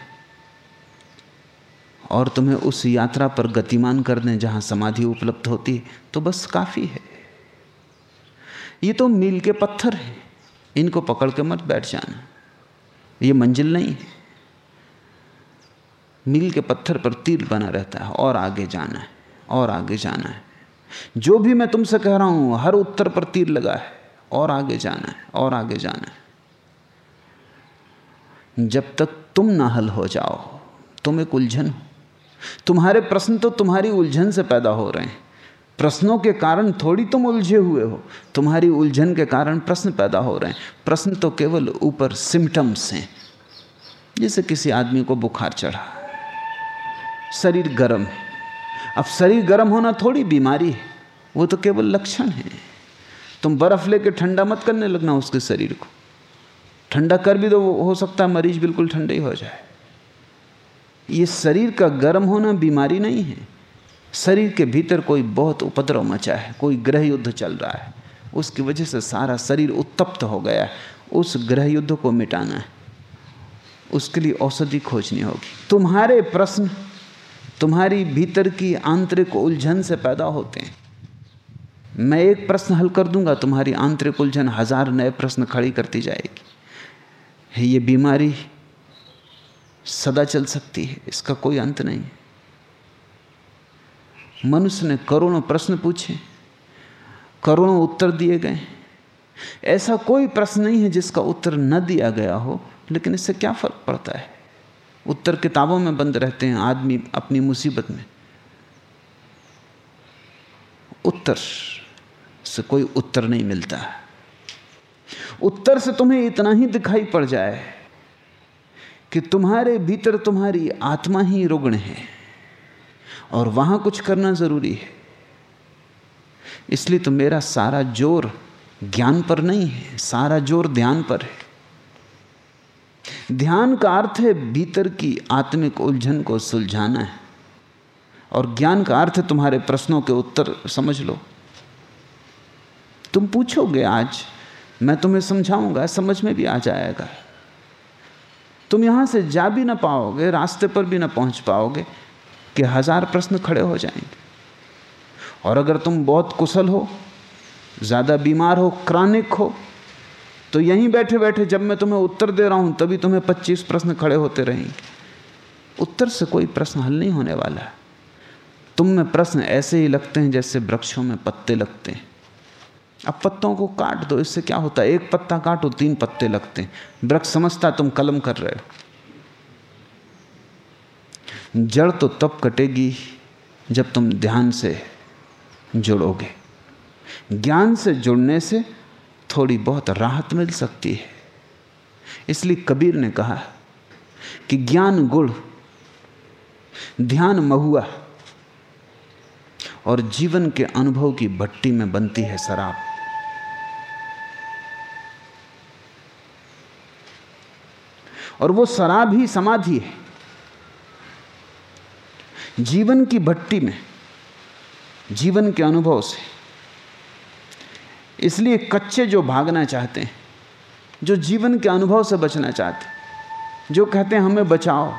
और तुम्हें उस यात्रा पर गतिमान कर दें जहाँ समाधि उपलब्ध होती है तो बस काफ़ी है। ये तो मील के पत्थर हैं। इनको पकड़ के मत बैठ जाना। ये मंजिल नहीं है। मील के पत्थर पर तीर बना रहता है, और आगे जाना है, और आगे जाना है। जो भी मैं तुमसे कह रहा हूँ, हर उत्तर पर तीर लगा है, और आगे जाना है, और आगे जाना है। जब तक तुम ना हल हो जाओ तुम एक उलझन हो। तुम्हारे प्रश्न तो तुम्हारी उलझन से पैदा हो रहे हैं। प्रश्नों के कारण थोड़ी तुम उलझे हुए हो। तुम्हारी उलझन के कारण प्रश्न पैदा हो रहे हैं। प्रश्न तो केवल ऊपर सिम्टम्स हैं। जैसे किसी आदमी को बुखार चढ़ा। शरीर गर्म है। अब शरीर गर्म होना थोड़ी बीमारी है। वो तो केवल लक्षण है। तुम बर्फ़ लेके ठंडा मत करने लगना उसके शरीर को। ठंडा कर भी दो, हो सकता है मरीज़ बिल्कुल ठंडे ही हो जाए। ये शरीर का गर्म होना बीमारी नहीं है। शरीर के भीतर कोई बहुत उपद्रव मचा है, कोई ग्रह युद्ध चल रहा है, उसकी वजह से सारा शरीर उत्तप्त हो गया है, उस ग्रह युद्ध को मिटाना है। उसके लिए औषधि खोजनी होगी। तुम्हारे प्रश्न तुम्हारी भीतर की आंतरिक उलझन से पैदा होते हैं। मैं एक प्रश्न हल कर दूँगा, तुम्हारी आंतरिक उलझन हज़ार नए प्रश्न खड़ी करती जाएगी। ये बीमारी सदा चल सकती है, इसका कोई अंत नहीं मनुष्य ने करोड़ों प्रश्न पूछे, करोड़ों उत्तर दिए गए। ऐसा कोई प्रश्न नहीं है जिसका उत्तर न दिया गया हो, लेकिन इससे क्या फ़र्क पड़ता है? उत्तर किताबों में बंद रहते हैं आदमी अपनी मुसीबत में। उत्तर से कोई उत्तर नहीं मिलता। उत्तर से तुम्हें इतना ही दिखाई पड़ जाए कि तुम्हारे भीतर तुम्हारी आत्मा ही रुग्ण है। और वहाँ कुछ करना ज़रूरी है। इसलिए तो मेरा सारा ज़ोर ज्ञान पर नहीं है, सारा ज़ोर ध्यान पर है। ध्यान का अर्थ है भीतर की आत्मिक उलझन को सुलझाना है। और ज्ञान का अर्थ तुम्हारे प्रश्नों के उत्तर समझ लो। तुम पूछोगे आज, मैं तुम्हें समझाऊँगा, समझ में भी आ जाएगा। तुम यहाँ से जा भी ना पाओगे, रास्ते पर भी ना पहुँच पाओगे। कि हज़ार प्रश्न खड़े हो जाएँगे। और अगर तुम बहुत कुशल हो, ज़्यादा बीमार हो, क्रॉनिक हो तो यहीं बैठे बैठे जब मैं तुम्हें उत्तर दे रहा हूँ, तभी तुम्हें 25 प्रश्न खड़े होते रहेंगे। उत्तर से कोई प्रश्न हल नहीं होने वाला है। तुम में प्रश्न ऐसे ही लगते हैं जैसे वृक्षों में पत्ते लगते हैं। अब पत्तों को काट दो, इससे क्या होता है? एक पत्ता काटो, तीन पत्ते लगते हैं। वृक्ष समझता तुम कलम कर रहे हो। जड़ तो तब कटेगी जब तुम ध्यान से जुड़ोगे। ज्ञान से जुड़ने से थोड़ी बहुत राहत मिल सकती है। इसलिए कबीर ने कहा कि ज्ञान गुड़ ध्यान महुआ और जीवन के अनुभव की भट्टी में बनती है शराब। और वो शराब ही समाधि है। जीवन की भट्टी में, जीवन के अनुभव से। इसलिए कच्चे जो भागना चाहते हैं, जो जीवन के अनुभव से बचना चाहते हैं, जो कहते हैं, हमें बचाओ।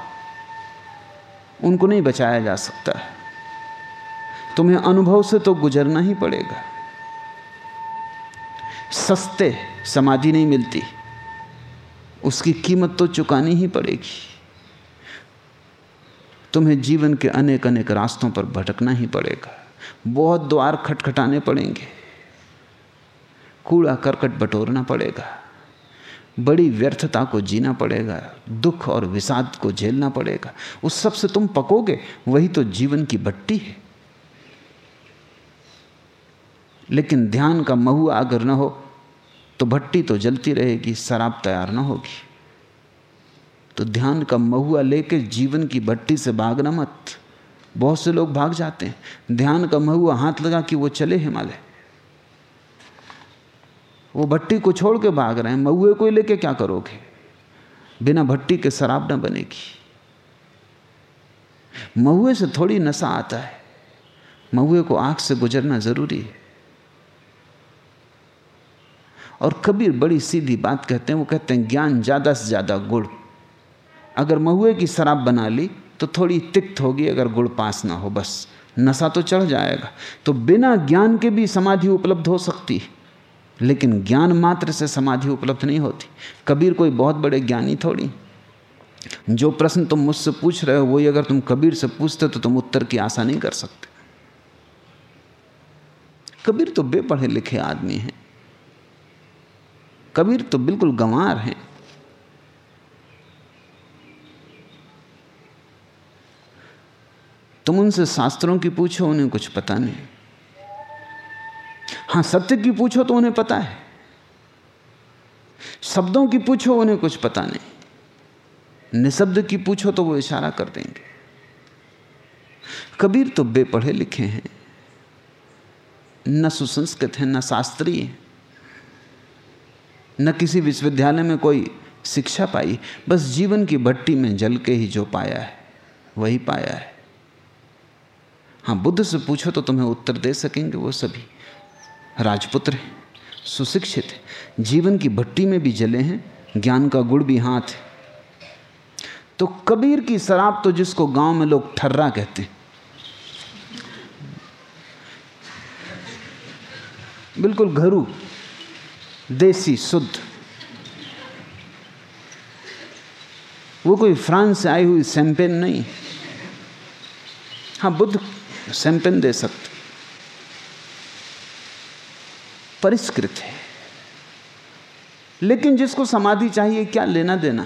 उनको नहीं बचाया जा सकता। तुम्हें अनुभव से तो गुजरना ही पड़ेगा। सस्ते समाधि नहीं मिलती। उसकी कीमत तो चुकानी ही पड़ेगी। तुम्हें जीवन के अनेक अनेक रास्तों पर भटकना ही पड़ेगा। बहुत द्वार खटखटाने पड़ेंगे। कूड़ा करकट बटोरना पड़ेगा। बड़ी व्यर्थता को जीना पड़ेगा। दुख और विषाद को झेलना पड़ेगा। उस सबसे तुम पकोगे, वही तो जीवन की भट्टी है। लेकिन ध्यान का महुआ अगर न हो तो भट्टी तो जलती रहेगी, शराब तैयार ना होगी। तो ध्यान का महुआ लेके जीवन की भट्टी से भागना मत। बहुत से लोग भाग जाते हैं। ध्यान का महुआ हाथ लगा कि वो चले हिमालय। वो भट्टी को छोड़ के भाग रहे हैं। महुए को लेके क्या करोगे? बिना भट्टी के शराब ना बनेगी। महुए से थोड़ी नशा आता है। महुए को आँख से गुजरना ज़रूरी है। और कबीर बड़ी सीधी बात कहते हैं। वो कहते हैं, ज्ञान ज़्यादा से ज़्यादा गुड़ अगर महुए की शराब बना ली तो थोड़ी तिक्त होगी अगर गुड़ पास ना हो, बस। नशा तो चढ़ जाएगा। तो बिना ज्ञान के भी समाधि उपलब्ध हो सकती है। लेकिन ज्ञान मात्र से समाधि उपलब्ध नहीं होती। कबीर कोई बहुत बड़े ज्ञानी थोड़ी। जो प्रश्न तुम मुझसे पूछ रहे हो, वही अगर तुम कबीर से पूछते तो तुम उत्तर की आशा नहीं कर सकते। कबीर तो बेपढ़े लिखे आदमी हैं। कबीर तो बिल्कुल गंवार हैं। तुम उनसे शास्त्रों की पूछो, उन्हें कुछ पता नहीं। हाँ, सत्य की पूछो तो उन्हें पता है। शब्दों की पूछो, उन्हें कुछ पता नहीं। निशब्द की पूछो तो वो इशारा कर देंगे। कबीर तो बेपढ़े लिखे हैं। न सुसंस्कृत हैं, न शास्त्रीय न किसी विश्वविद्यालय में कोई शिक्षा पाई। बस जीवन की भट्टी में जल के ही जो पाया है, वही पाया है। हाँ बुद्ध से पूछो तो तुम्हें उत्तर दे सकेंगे वो सभी। राजपुत्र हैं, सुशिक्षित हैं, जीवन की भट्टी में भी जले हैं, ज्ञान का गुड़ भी हाथ है। तो कबीर की शराब तो जिसको गाँव में लोग ठर्रा कहते बिल्कुल घरू, देसी, शुद्ध। वो कोई फ्रांस से आई हुई सैंपेन नहीं। हाँ बुद्ध सैंपेन दे सकते परिष्कृत है। लेकिन जिसको समाधि चाहिए, क्या लेना देना?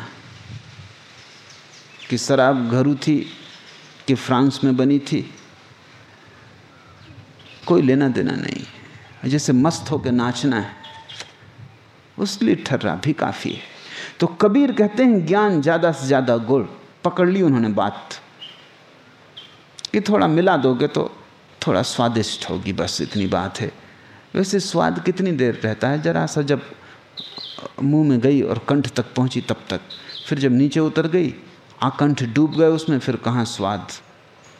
कि शराब घरू थी, कि फ्रांस में बनी थी, कोई लेना देना नहीं। जैसे मस्त होकर नाचना है उस लिए ठर्रा भी काफ़ी है। तो कबीर कहते हैं, ज्ञान ज़्यादा से ज़्यादा गुड़ पकड़ ली उन्होंने बात। कि थोड़ा मिला दोगे तो थोड़ा स्वादिष्ट होगी, बस इतनी बात है। वैसे स्वाद कितनी देर रहता है? जरा सा जब मुँह में गई और कंठ तक पहुँची तब तक। फिर जब नीचे उतर गई, आकंठ डूब गए उसमें, फिर कहाँ स्वाद?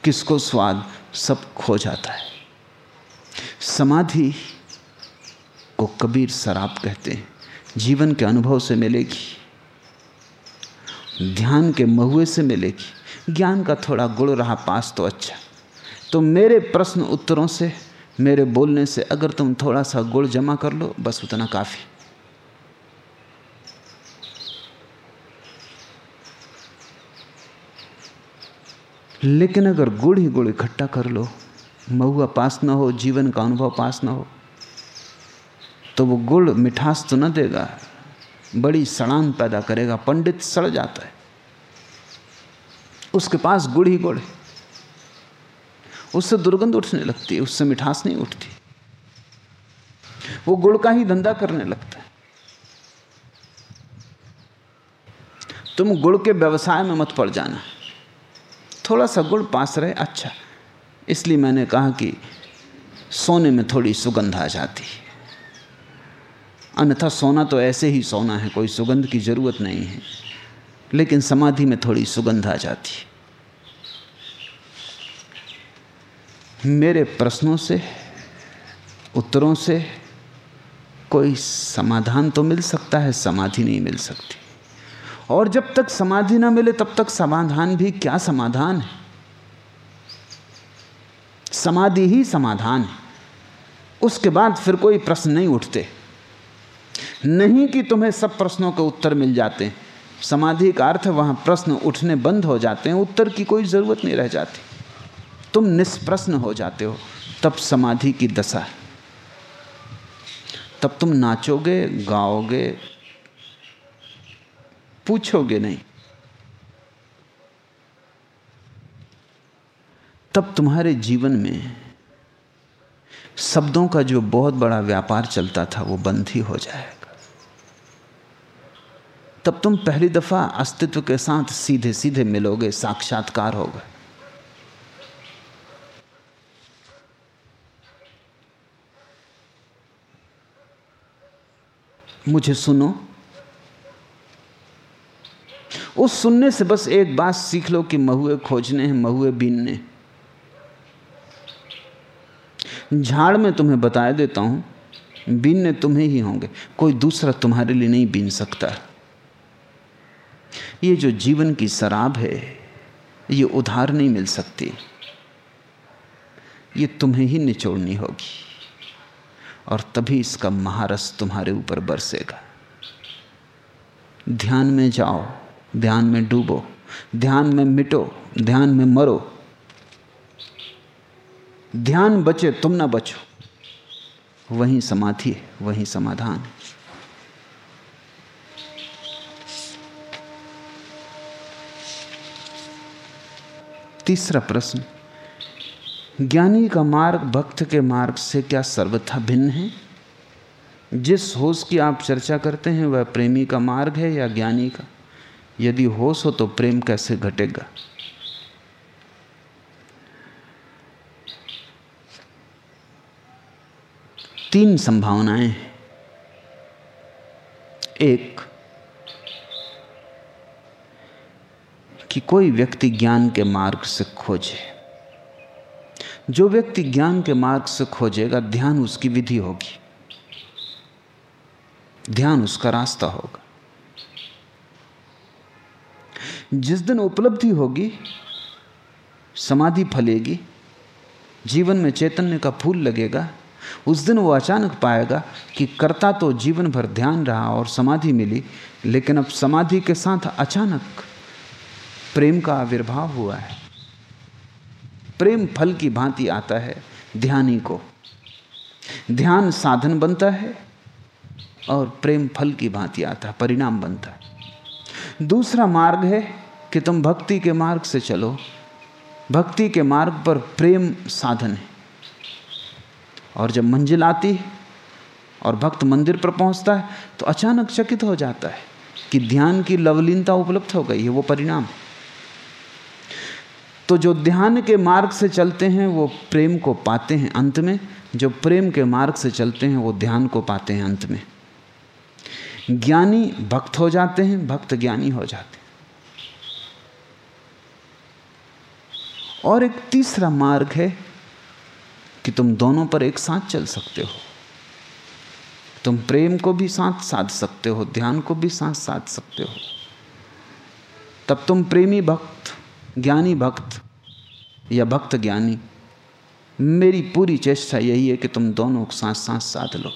किसको स्वाद? सब खो जाता है। समाधि को कबीर शराब कहते हैं। जीवन के अनुभव से मिलेगी, ध्यान के महुए से मिलेगी। ज्ञान का थोड़ा गुण रहा, पास तो अच्छा। तो मेरे प्रश्न उत्तरों से, मेरे बोलने से, अगर तुम थोड़ा सा गुड़ जमा कर लो, बस उतना काफ़ी। लेकिन अगर गुड़ ही गुड़ इकट्ठा कर लो, महुआ पास ना हो, जीवन का अनुभव पास ना हो तो वो गुड़ मिठास तो न देगा, बड़ी सड़ान पैदा करेगा, पंडित सड़ जाता है। उसके पास गुड़ ही गुड़ है। उससे दुर्गंध उठने लगती है, उससे मिठास नहीं उठती। वो गुड़ का ही धंधा करने लगता है। तुम गुड़ के व्यवसाय में मत पड़ जाना। थोड़ा सा गुड़ पास रहे अच्छा। इसलिए मैंने कहा कि सोने में थोड़ी सुगंध आ जाती है। अन्यथा सोना तो ऐसे ही सोना है, कोई सुगंध की ज़रूरत नहीं है। लेकिन समाधि में थोड़ी सुगंध आ जाती है। मेरे प्रश्नों से, उत्तरों से कोई समाधान तो मिल सकता है, समाधि नहीं मिल सकती। और जब तक समाधि ना मिले, तब तक समाधान भी क्या समाधान है? समाधि ही समाधान है। उसके बाद फिर कोई प्रश्न नहीं उठते। नहीं कि तुम्हें सब प्रश्नों के उत्तर मिल जाते। हैं समाधि का अर्थ वहाँ प्रश्न उठने बंद हो जाते हैं, उत्तर की कोई ज़रूरत नहीं रह जाती। तुम निष्प्रश्न हो जाते हो, तब समाधि की दशा है। तब तुम नाचोगे, गाओगे, पूछोगे नहीं। तब तुम्हारे जीवन में शब्दों का जो बहुत बड़ा व्यापार चलता था, वो बंद ही हो जाएगा तब तुम पहली दफ़ा अस्तित्व के साथ सीधे सीधे मिलोगे, साक्षात्कार होगा। मुझे सुनो। उस सुनने से बस एक बात सीख लो कि महुए खोजने हैं, महुए बीनने झाड़ में तुम्हें बताया देता हूँ, बीनने तुम्हें ही होंगे। कोई दूसरा तुम्हारे लिए नहीं बीन सकता। ये जो जीवन की शराब है, ये उधार नहीं मिल सकती। ये तुम्हें ही निचोड़नी होगी। और तभी इसका महारस तुम्हारे ऊपर बरसेगा। ध्यान में जाओ, ध्यान में डूबो, ध्यान में मिटो, ध्यान में मरो। ध्यान बचे, तुम ना बचो। वही समाधि है, वही समाधान है। तीसरा प्रश्न, ज्ञानी का मार्ग भक्त के मार्ग से क्या सर्वथा भिन्न है? जिस होश की आप चर्चा करते हैं, वह प्रेमी का मार्ग है या ज्ञानी का? यदि होश हो तो प्रेम कैसे घटेगा? तीन संभावनाएँ हैं। एक कि कोई व्यक्ति ज्ञान के मार्ग से खोजे। जो व्यक्ति ज्ञान के मार्ग से खोजेगा, ध्यान उसकी विधि होगी। ध्यान उसका रास्ता होगा। जिस दिन उपलब्धि होगी, समाधि फलेगी, जीवन में चैतन्य का फूल लगेगा, उस दिन वो अचानक पाएगा कि करता तो जीवन भर ध्यान रहा और समाधि मिली, लेकिन अब समाधि के साथ अचानक प्रेम का आविर्भाव हुआ है। प्रेम फल की भांति आता है ध्यानी को। ध्यान साधन बनता है और प्रेम फल की भांति आता है, परिणाम बनता है। दूसरा मार्ग है कि तुम भक्ति के मार्ग से चलो। भक्ति के मार्ग पर प्रेम साधन है। और जब मंजिल आती है और भक्त मंदिर पर पहुँचता है तो अचानक चकित हो जाता है कि ध्यान की लवलीनता उपलब्ध हो गई है, वो परिणाम तो जो ध्यान के मार्ग से चलते हैं, वो प्रेम को पाते हैं अंत में। जो प्रेम के मार्ग से चलते हैं, वो ध्यान को पाते हैं अंत में। ज्ञानी भक्त हो जाते हैं, भक्त ज्ञानी हो जाते हैं। और एक तीसरा मार्ग है कि तुम दोनों पर एक साथ चल सकते हो। तुम प्रेम को भी साथ साध सकते हो, ध्यान को भी साथ साध सकते हो। तब तुम प्रेमी भक्त ज्ञानी भक्त या भक्त ज्ञानी, मेरी पूरी चेष्टा यही है कि तुम दोनों को साथ साथ साध लो।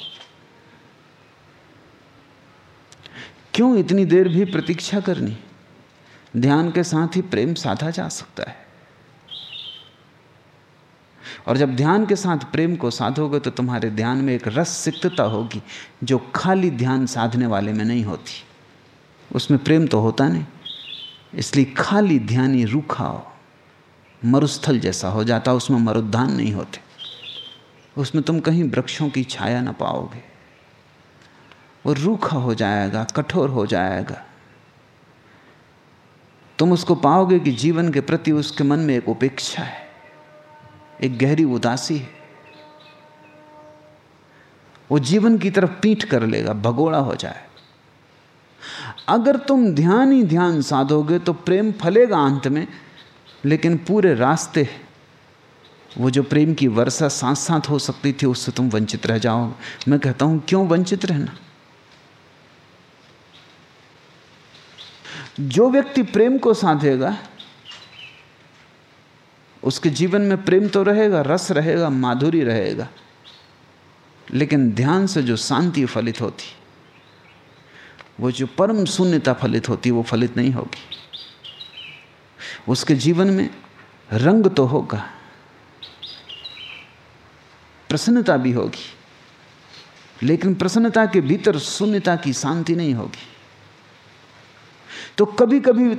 क्यों इतनी देर भी प्रतीक्षा करनी? ध्यान के साथ ही प्रेम साधा जा सकता है। और जब ध्यान के साथ प्रेम को साधोगे तो तुम्हारे ध्यान में एक रस सिक्तता होगी जो खाली ध्यान साधने वाले में नहीं होती। उसमें प्रेम तो होता नहीं। इसलिए खाली ध्यान रूखा मरुस्थल जैसा हो जाता, उसमें मरुद्धान नहीं होते। उसमें तुम कहीं वृक्षों की छाया ना पाओगे। वो रूखा हो जाएगा, कठोर हो जाएगा। तुम उसको पाओगे कि जीवन के प्रति उसके मन में एक उपेक्षा है, एक गहरी उदासी है। वो जीवन की तरफ़ पीठ कर लेगा, भगोड़ा हो जाए। अगर तुम ध्यान ही ध्यान साधोगे तो प्रेम फलेगा अंत में, लेकिन पूरे रास्ते वो जो प्रेम की वर्षा साथ साथ हो सकती थी, उससे तुम वंचित रह जाओगे। मैं कहता हूँ, क्यों वंचित रहना? जो व्यक्ति प्रेम को साधेगा, उसके जीवन में प्रेम तो रहेगा, रस रहेगा, माधुरी रहेगा, लेकिन ध्यान से जो शांति फलित होती वो जो परम शून्यता फलित होती, वो फलित नहीं होगी। उसके जीवन में रंग तो होगा, प्रसन्नता भी होगी, लेकिन प्रसन्नता के भीतर शून्यता की शांति नहीं होगी। तो कभी कभी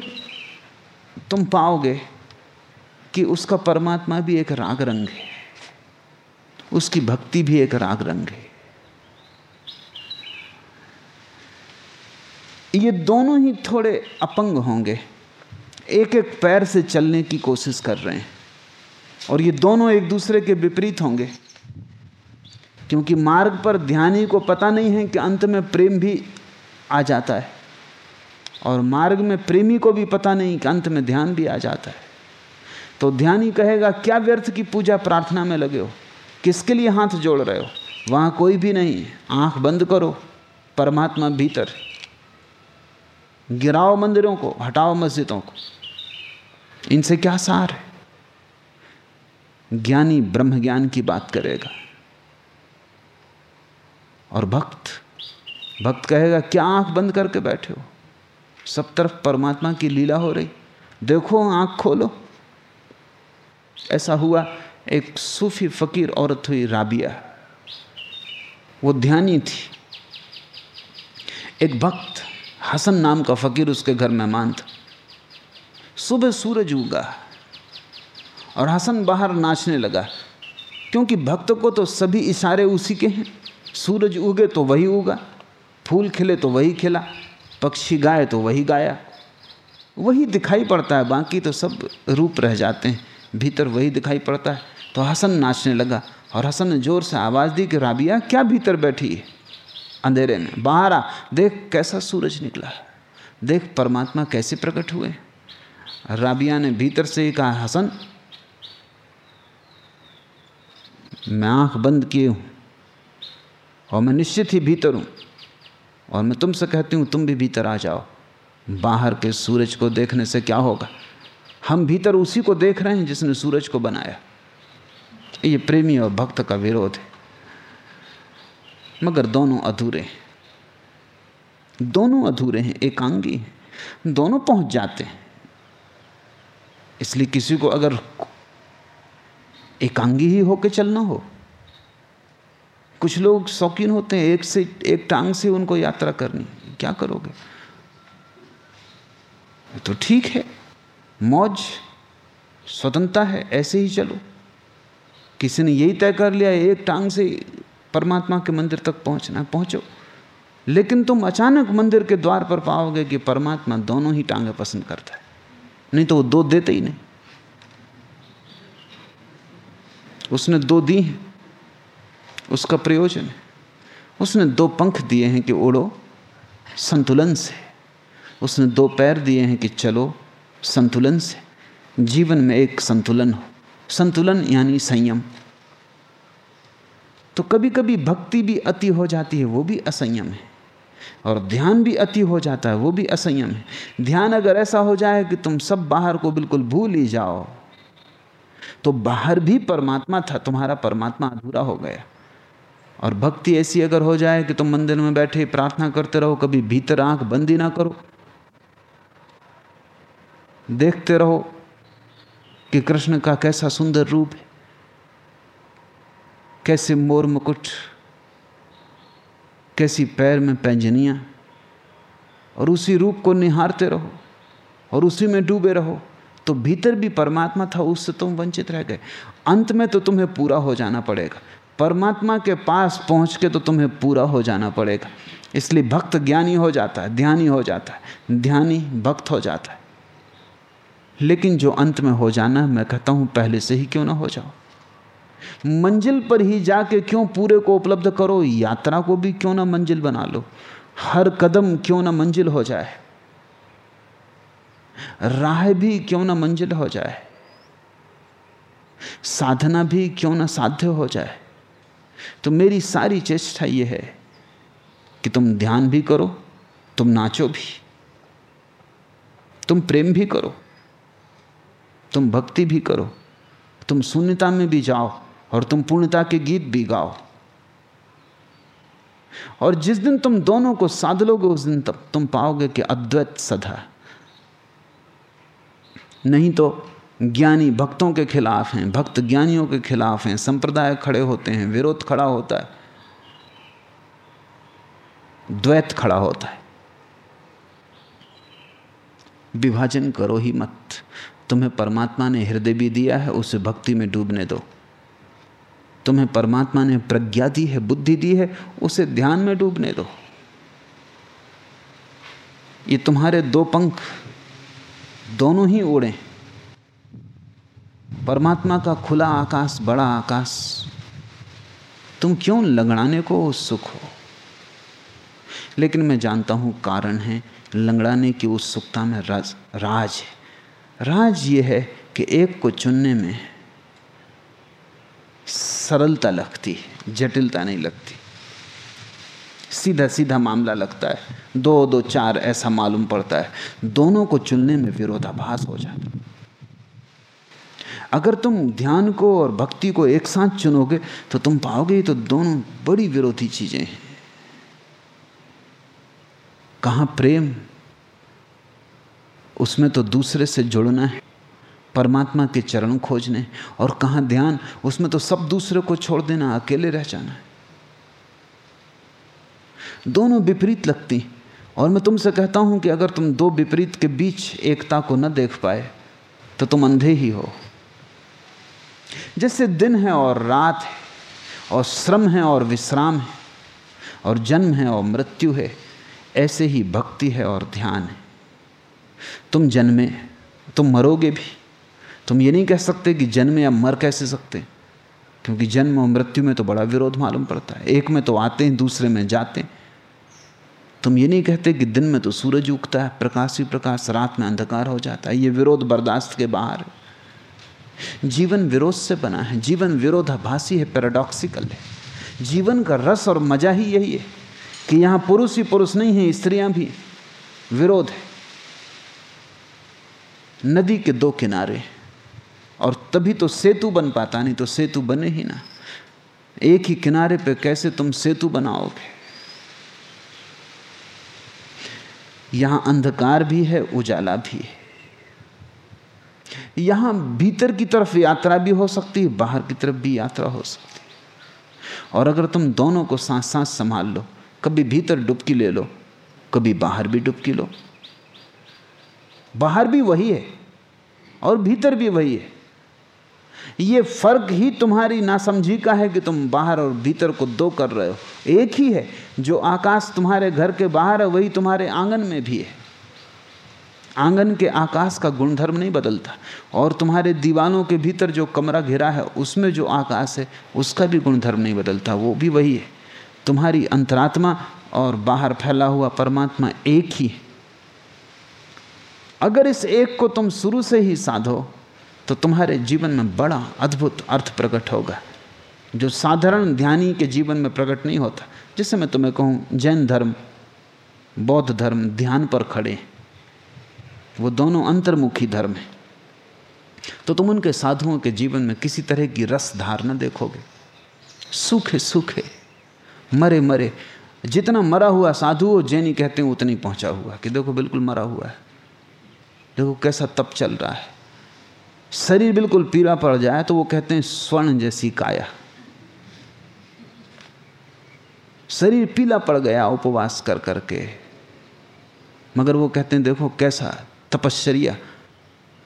तुम पाओगे कि उसका परमात्मा भी एक राग रंग है, उसकी भक्ति भी एक राग रंग है। ये दोनों ही थोड़े अपंग होंगे। एक एक पैर से चलने की कोशिश कर रहे हैं। और ये दोनों एक दूसरे के विपरीत होंगे। क्योंकि मार्ग पर ध्यानी को पता नहीं है कि अंत में प्रेम भी आ जाता है। और मार्ग में प्रेमी को भी पता नहीं कि अंत में ध्यान भी आ जाता है। तो ध्यानी कहेगा, क्या व्यर्थ की पूजा प्रार्थना में लगे हो? किसके लिए हाथ जोड़ रहे हो? वहाँ कोई भी नहीं आँख बंद करो। परमात्मा भीतर गिराओ मंदिरों को, हटाओ मस्जिदों को। इनसे क्या सार है? ज्ञानी ब्रह्म ज्ञान की बात करेगा। और भक्त भक्त कहेगा, क्या आँख बंद करके बैठे हो? सब तरफ़ परमात्मा की लीला हो रही। देखो, आँख खोलो। ऐसा हुआ एक सूफी फकीर औरत हुई, राबिया। वो ध्यानी थी। एक भक्त हसन नाम का फकीर उसके घर मेहमान था। सुबह सूरज उगा और हसन बाहर नाचने लगा, क्योंकि भक्त को तो सभी इशारे उसी के हैं। सूरज उगे तो वही उगा, फूल खिले तो वही खिला, पक्षी गाए तो वही गाया। वही दिखाई पड़ता है, बाकी तो सब रूप रह जाते हैं, भीतर वही दिखाई पड़ता है। तो हसन नाचने लगा और हसन ने ज़ोर से आवाज़ दी कि, राबिया, क्या भीतर बैठी है? अंधेरे में। बाहर आ, देख कैसा सूरज निकला। देख परमात्मा कैसे प्रकट हुए। राबिया ने भीतर से ही कहा, हसन, मैं आँख बंद किए हूँ और मैं निश्चित ही भीतर हूँ और मैं तुमसे कहती हूँ, तुम भी भीतर आ जाओ। बाहर के सूरज को देखने से क्या होगा? हम भीतर उसी को देख रहे हैं जिसने सूरज को बनाया। ये प्रेमी और भक्त का विरोध है। मगर दोनों अधूरे हैं। दोनों अधूरे हैं, एकांगी हैं। दोनों पहुँच जाते हैं। इसलिए किसी को अगर एकांगी ही होकर चलना हो, कुछ लोग शौकीन होते हैं, एक से, एक टांग से उनको यात्रा करनी, क्या करोगे? तो ठीक है, मौज स्वतंत्रता है, ऐसे ही चलो। किसी ने यही तय कर लिया, एक टांग से परमात्मा के मंदिर तक पहुँचना पहुंचो। लेकिन तुम अचानक मंदिर के द्वार पर पाओगे कि परमात्मा दोनों ही टांगे पसंद करता है। नहीं तो वो दो देते ही नहीं। उसने दो दी हैं, उसका प्रयोजन है। उसने दो पंख दिए हैं कि उड़ो संतुलन से। उसने दो पैर दिए हैं कि चलो, संतुलन से। जीवन में एक संतुलन हो। संतुलन यानी संयम। तो कभी कभी भक्ति भी अति हो जाती है, वो भी असंयम है। और ध्यान भी अति हो जाता है, वो भी असंयम है। ध्यान अगर ऐसा हो जाए कि तुम सब बाहर को बिल्कुल भूल ही जाओ तो बाहर भी परमात्मा था, तुम्हारा परमात्मा अधूरा हो गया। और भक्ति ऐसी अगर हो जाए कि तुम मंदिर में बैठे प्रार्थना करते रहो, कभी भीतर आँख बंद ही ना करो। देखते रहो कि कृष्ण का कैसा सुंदर रूप है। कैसे मोर मुकुट, कैसी पैर में पैंजनियाँ, और उसी रूप को निहारते रहो, और उसी में डूबे रहो तो भीतर भी परमात्मा था, उससे तुम वंचित रह गए। अंत में तो तुम्हें पूरा हो जाना पड़ेगा। परमात्मा के पास पहुँच के तो तुम्हें पूरा हो जाना पड़ेगा। इसलिए भक्त ज्ञानी हो जाता है, ध्यानी हो जाता है, ध्यानी भक्त हो जाता है। लेकिन जो अंत में हो जाना मैं कहता हूँ, पहले से ही क्यों ना हो जाओ? मंजिल पर ही जाके क्यों पूरे को उपलब्ध करो? यात्रा को भी क्यों ना मंजिल बना लो? हर कदम क्यों ना मंजिल हो जाए? राह भी क्यों ना मंजिल हो जाए? साधना भी क्यों ना साध्य हो जाए? तो मेरी सारी चेष्टा यह है कि तुम ध्यान भी करो, तुम नाचो भी, तुम प्रेम भी करो, तुम भक्ति भी करो, तुम शून्यता में भी जाओ। और तुम पूर्णता के गीत भी गाओ। और जिस दिन तुम दोनों को साध लोगे उस दिन तब तुम पाओगे कि अद्वैत सदा नहीं तो ज्ञानी भक्तों के खिलाफ हैं, भक्त ज्ञानियों के खिलाफ हैं, संप्रदाय खड़े होते हैं, विरोध खड़ा होता है। द्वैत खड़ा होता है। विभाजन करो ही मत। तुम्हें परमात्मा ने हृदय भी दिया है, उसे भक्ति में डूबने दो। तुम्हें परमात्मा ने प्रज्ञा दी है, बुद्धि दी है, उसे ध्यान में डूबने दो। ये तुम्हारे दो पंख दोनों ही उड़े परमात्मा का खुला आकाश, बड़ा आकाश, तुम क्यों लंगड़ाने को उत्सुक हो? लेकिन मैं जानता हूँ कारण है, लंगड़ाने की उत्सुकता में राज राज है। राज ये है कि एक को चुनने में सरलता लगती है जटिलता नहीं लगती। सीधा सीधा मामला लगता है। दो दो, चार ऐसा मालूम पड़ता है। दोनों को चुनने में विरोधाभास हो जाता है। अगर तुम ध्यान को और भक्ति को एक साथ चुनोगे तो तुम पाओगे तो दोनों बड़ी विरोधी चीज़ें हैं। कहाँ प्रेम, उसमें तो दूसरे से जुड़ना है। परमात्मा के चरण खोजने और कहाँ ध्यान, उसमें तो सब दूसरे को छोड़ देना, अकेले रह जाना दोनों विपरीत लगती, और मैं तुमसे कहता हूँ कि अगर तुम दो विपरीत के बीच एकता को न देख पाए तो तुम अंधे ही हो। जैसे दिन है और रात है, और श्रम है और विश्राम है, और जन्म है और मृत्यु है, ऐसे ही भक्ति है और ध्यान है। तुम जन्मे, तुम मरोगे भी तुम ये नहीं कह सकते कि जन्म या मर कैसे सकते? क्योंकि जन्म और मृत्यु में तो बड़ा विरोध मालूम पड़ता है। एक में तो आते हैं, दूसरे में जाते हैं। तुम ये नहीं कहते कि दिन में तो सूरज उगता है, प्रकाश ही प्रकाश, रात में अंधकार हो जाता है। ये विरोध बर्दाश्त के बाहर है। जीवन विरोध से बना है। जीवन विरोधाभासी है पैराडॉक्सिकल है। जीवन का रस और मज़ा ही यही है कि यहाँ पुरुष ही पुरुष नहीं है, स्त्रियाँ भी विरोध है। नदी के दो किनारे हैं। और तभी तो सेतु बन पाता, नहीं तो सेतु बने ही ना। एक ही किनारे पे कैसे तुम सेतु बनाओगे? यहाँ अंधकार भी है, उजाला भी है। यहाँ भीतर की तरफ़ यात्रा भी हो सकती है, बाहर की तरफ़ भी यात्रा हो सकती है। और अगर तुम दोनों को साथ साथ संभाल लो, कभी भीतर डुबकी ले लो, कभी बाहर भी डुबकी लो। बाहर भी वही है और भीतर भी वही है। ये फ़र्क ही तुम्हारी नासमझी का है कि तुम बाहर और भीतर को दो कर रहे हो। एक ही है, जो आकाश तुम्हारे घर के बाहर है, वही तुम्हारे आँगन में भी है। आँगन के आकाश का गुणधर्म नहीं बदलता, और तुम्हारे दीवानों के भीतर जो कमरा घिरा है, उसमें जो आकाश है, उसका भी गुणधर्म नहीं बदलता, वो भी वही है। तुम्हारी अंतरात्मा और बाहर फैला हुआ परमात्मा एक ही है। अगर इस एक को तुम शुरू से ही साधो तो तुम्हारे जीवन में बड़ा अद्भुत अर्थ प्रकट होगा। जो साधारण ध्यानी के जीवन में प्रकट नहीं होता, जैसे मैं तुम्हें कहूँ, जैन धर्म, बौद्ध धर्म, ध्यान पर खड़े वो दोनों अंतर्मुखी धर्म हैं। तो तुम उनके साधुओं के जीवन में किसी तरह की रस धारणा देखोगे। सूखे सूखे, मरे मरे। जितना मरा हुआ साधु हो जैनी कहते हैं, उतनी पहुँचा हुआ। कि देखो, बिल्कुल मरा हुआ है। देखो, कैसा तप चल रहा है। शरीर बिल्कुल पीला पड़ जाए तो वो कहते हैं स्वर्ण जैसी काया। शरीर पीला पड़ गया उपवास कर करके। मगर वो कहते हैं, देखो कैसा तपश्चर्या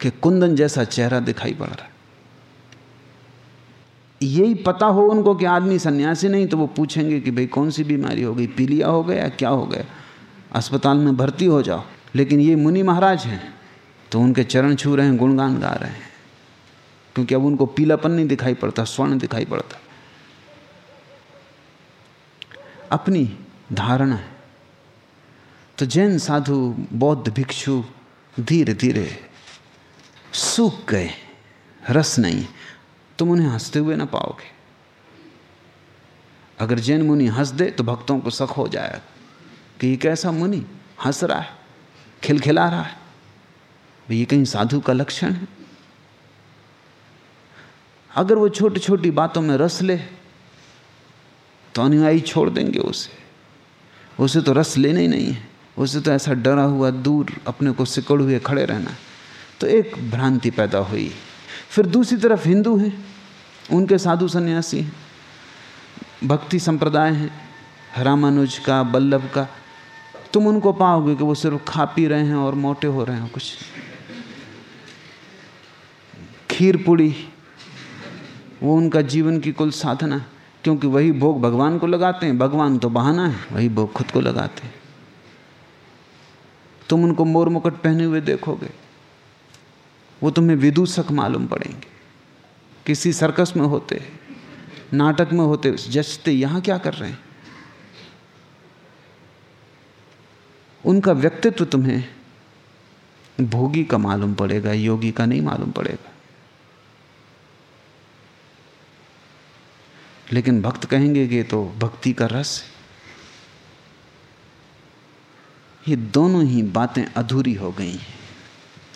कि कुंदन जैसा चेहरा दिखाई पड़ रहा। यही पता हो उनको कि आदमी सन्यासी नहीं तो वो पूछेंगे कि भाई कौन सी बीमारी हो गई? पीलिया हो गया, क्या हो गया? अस्पताल में भर्ती हो जाओ। लेकिन ये मुनि महाराज हैं तो उनके चरण छू रहे हैं, गुणगान गा रहे हैं। क्योंकि अब उनको पीलापन नहीं दिखाई पड़ता, स्वर्ण दिखाई पड़ता। अपनी धारणा है। तो जैन साधु, बौद्ध भिक्षु धीरे धीरे सूख गए, रस नहीं, तुम उन्हें हँसते हुए ना पाओगे। अगर जैन मुनि हंस दे तो भक्तों को शक हो जाएगा कि ये कैसा मुनि हंस रहा है, खिलखिला रहा है। ये कहीं साधु का लक्षण है? अगर वो छोटी छोटी बातों में रस ले तो अनुयायी छोड़ देंगे उसे। उसे तो रस लेना ही नहीं है। उसे तो ऐसा डरा हुआ दूर अपने को सिकड़ हुए खड़े रहना। तो एक भ्रांति पैदा हुई। फिर दूसरी तरफ़ हिंदू हैं। उनके साधु सन्यासी हैं। भक्ति संप्रदाय हैं। रामानुज का, बल्लभ का। तुम उनको पाओगे कि वो सिर्फ़ खा पी रहे हैं और मोटे हो रहे हैं, कुछ। खीर पुड़ी वो उनका जीवन की कुल साधना है, क्योंकि वही भोग भगवान को लगाते हैं, भगवान तो बहाना है, वही भोग खुद को लगाते हैं। तुम उनको मोर मुकुट पहने हुए देखोगे, वो तुम्हें विदूषक मालूम पड़ेंगे। किसी सर्कस में होते, नाटक में होते, जचते, यहाँ क्या कर रहे हैं? उनका व्यक्तित्व तुम्हें भोगी का मालूम पड़ेगा, योगी का नहीं मालूम पड़ेगा। लेकिन भक्त कहेंगे कि तो भक्ति का रस है। ये दोनों ही बातें अधूरी हो गई हैं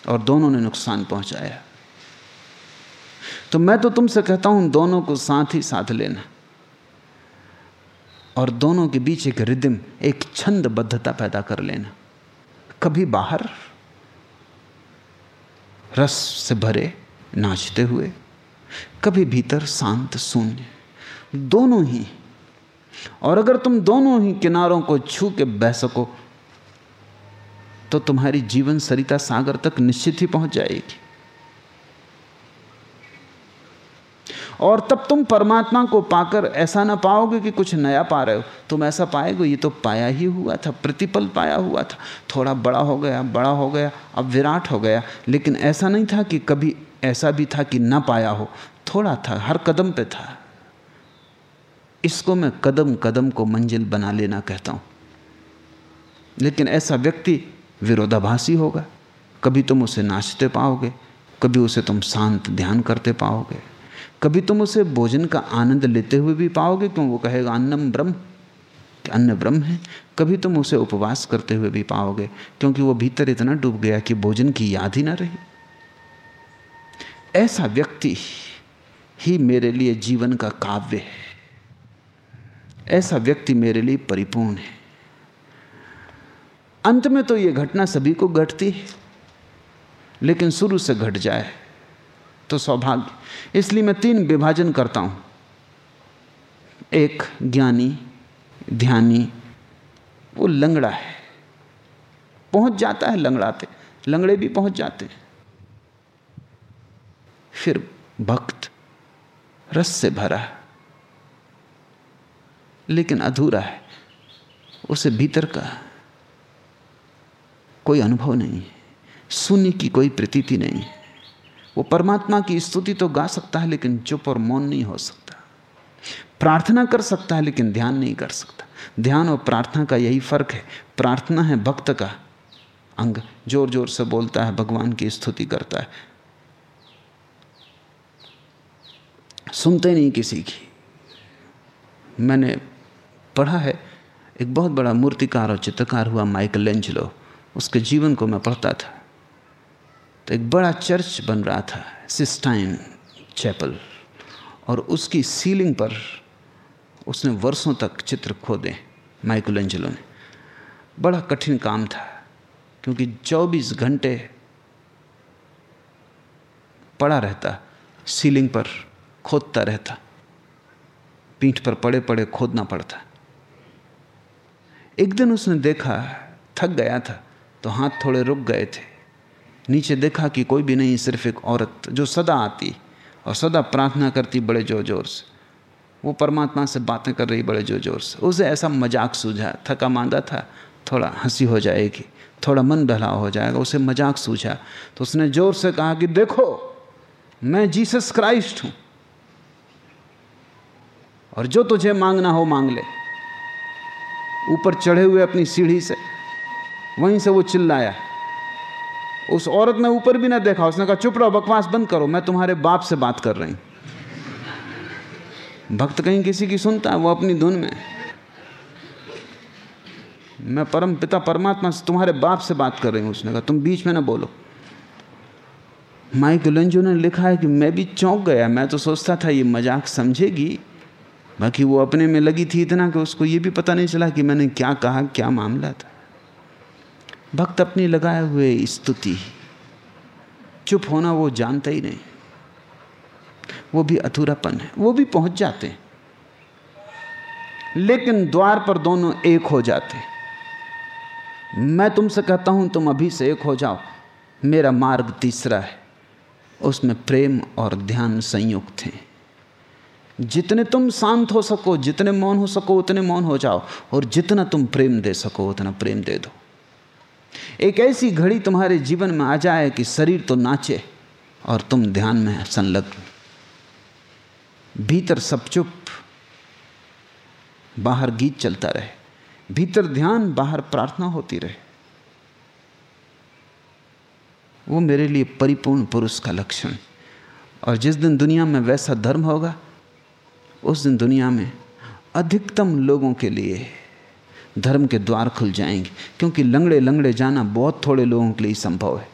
और दोनों ने नुकसान पहुँचाया। तो मैं तो तुमसे कहता हूँ, दोनों को साथ ही साथ लेना। और दोनों के बीच एक रिदम, एक छंदबद्धता पैदा कर लेना। कभी बाहर रस से भरे नाचते हुए, कभी भीतर शांत शून्य। दोनों ही। और अगर तुम दोनों ही किनारों को छू के बह सको तो तुम्हारी जीवन सरिता सागर तक निश्चित ही पहुँच जाएगी। और तब तुम परमात्मा को पाकर ऐसा ना पाओगे कि कुछ नया पा रहे हो। तुम ऐसा पाएगे, ये तो पाया ही हुआ था, प्रतिपल पाया हुआ था। थोड़ा बड़ा हो गया, बड़ा हो गया, अब विराट हो गया। लेकिन ऐसा नहीं था कि कभी ऐसा भी था कि ना पाया हो। थोड़ा था, हर कदम पे था। इसको मैं कदम कदम को मंजिल बना लेना कहता हूँ। लेकिन ऐसा व्यक्ति विरोधाभासी होगा। कभी तुम उसे नाचते पाओगे, कभी उसे तुम शांत ध्यान करते पाओगे, कभी तुम उसे भोजन का आनंद लेते हुए भी पाओगे, क्यों? वो कहेगा, अन्नम ब्रह्म। अन्न ब्रह्म है? कभी तुम उसे उपवास करते हुए भी पाओगे, क्योंकि वो भीतर इतना डूब गया कि भोजन की याद ही ना रही। ऐसा व्यक्ति ही मेरे लिए जीवन का काव्य है। ऐसा व्यक्ति मेरे लिए परिपूर्ण है। अंत में तो यह घटना सभी को घटती है, लेकिन शुरू से घट जाए तो सौभाग्य। इसलिए मैं तीन विभाजन करता हूँ। एक ज्ञानी, ध्यानी, वो लंगड़ा है। पहुँच जाता है लंगड़ाते, लंगड़े भी पहुँच जाते। हैं फिर भक्त रस से भरा लेकिन अधूरा है। उसे भीतर का कोई अनुभव नहीं है। शून्य की कोई प्रतीति नहीं है। वो परमात्मा की स्तुति तो गा सकता है, लेकिन चुप और मौन नहीं हो सकता। प्रार्थना कर सकता है, लेकिन ध्यान नहीं कर सकता। ध्यान और प्रार्थना का यही फ़र्क है। प्रार्थना है भक्त का अंग। ज़ोर ज़ोर से बोलता है, भगवान की स्तुति करता है। सुनते नहीं किसी की। मैंने पढ़ा है। एक बहुत बड़ा मूर्तिकार और चित्रकार हुआ, माइकल एंजलो। उसके जीवन को मैं पढ़ता था। तो एक बड़ा चर्च बन रहा था, सिस्टाइन चैपल। और उसकी सीलिंग पर उसने वर्षों तक चित्र खोदे, माइकल एंजलो ने। बड़ा कठिन काम था, क्योंकि 24 घंटे पड़ा रहता, सीलिंग पर खोदता रहता। पीठ पर पड़े पड़े खोदना पड़ता। एक दिन उसने देखा, थक गया था तो हाथ थोड़े रुक गए थे। नीचे देखा कि कोई भी नहीं, सिर्फ़ एक औरत जो सदा आती और सदा प्रार्थना करती बड़े ज़ोर ज़ोर से। वो परमात्मा से बातें कर रही बड़े ज़ोर ज़ोर से। उसे ऐसा मज़ाक सूझा, थका मांदा था, थोड़ा हँसी हो जाएगी, थोड़ा मन बहलाव हो जाएगा, उसे मज़ाक सूझा। तो उसने ज़ोर से कहा कि देखो, मैं जीसस क्राइस्ट हूँ। और जो तुझे मांगना हो मांग ले। ऊपर चढ़े हुए अपनी सीढ़ी से। वहीं से वो चिल्लाया। उस औरत ने ऊपर भी ना देखा। उसने कहा, चुप रहो, बकवास बंद करो। मैं तुम्हारे बाप से बात कर रही भक्त कहीं किसी की सुनता है, वो अपनी धुन में। मैं परम पिता परमात्मा से तुम्हारे बाप से बात कर रही हूँ। उसने कहा, तुम बीच में ना बोलो। माइकलंजो ने लिखा है कि मैं भी चौंक गया। मैं तो सोचता था, ये मज़ाक समझेगी। बाकी वो अपने में लगी थी इतना कि उसको ये भी पता नहीं चला कि मैंने क्या कहा, क्या मामला था। भक्त अपनी लगाए हुए स्तुति, चुप होना वो जानता ही नहीं। वो भी अधूरापन है, वो भी पहुँच जाते हैं। लेकिन द्वार पर दोनों एक हो जाते मैं तुमसे कहता हूँ, तुम अभी से एक हो जाओ। मेरा मार्ग तीसरा है, उसमें प्रेम और ध्यान संयुक्त हैं। जितने तुम शांत हो सको, जितने मौन हो सको, उतने मौन हो जाओ। और जितना तुम प्रेम दे सको, उतना प्रेम दे दो। एक ऐसी घड़ी तुम्हारे जीवन में आ जाए कि शरीर तो नाचे और तुम ध्यान में संलग्न। भीतर सब चुप, बाहर गीत चलता रहे। भीतर ध्यान, बाहर प्रार्थना होती रहे। वो मेरे लिए परिपूर्ण पुरुष का लक्षण। और जिस दिन दुनिया में वैसा धर्म होगा उस दिन दुनिया में अधिकतम लोगों के लिए धर्म के द्वार खुल जाएँगे, क्योंकि लंगड़े लंगड़े जाना बहुत थोड़े लोगों के लिए संभव है।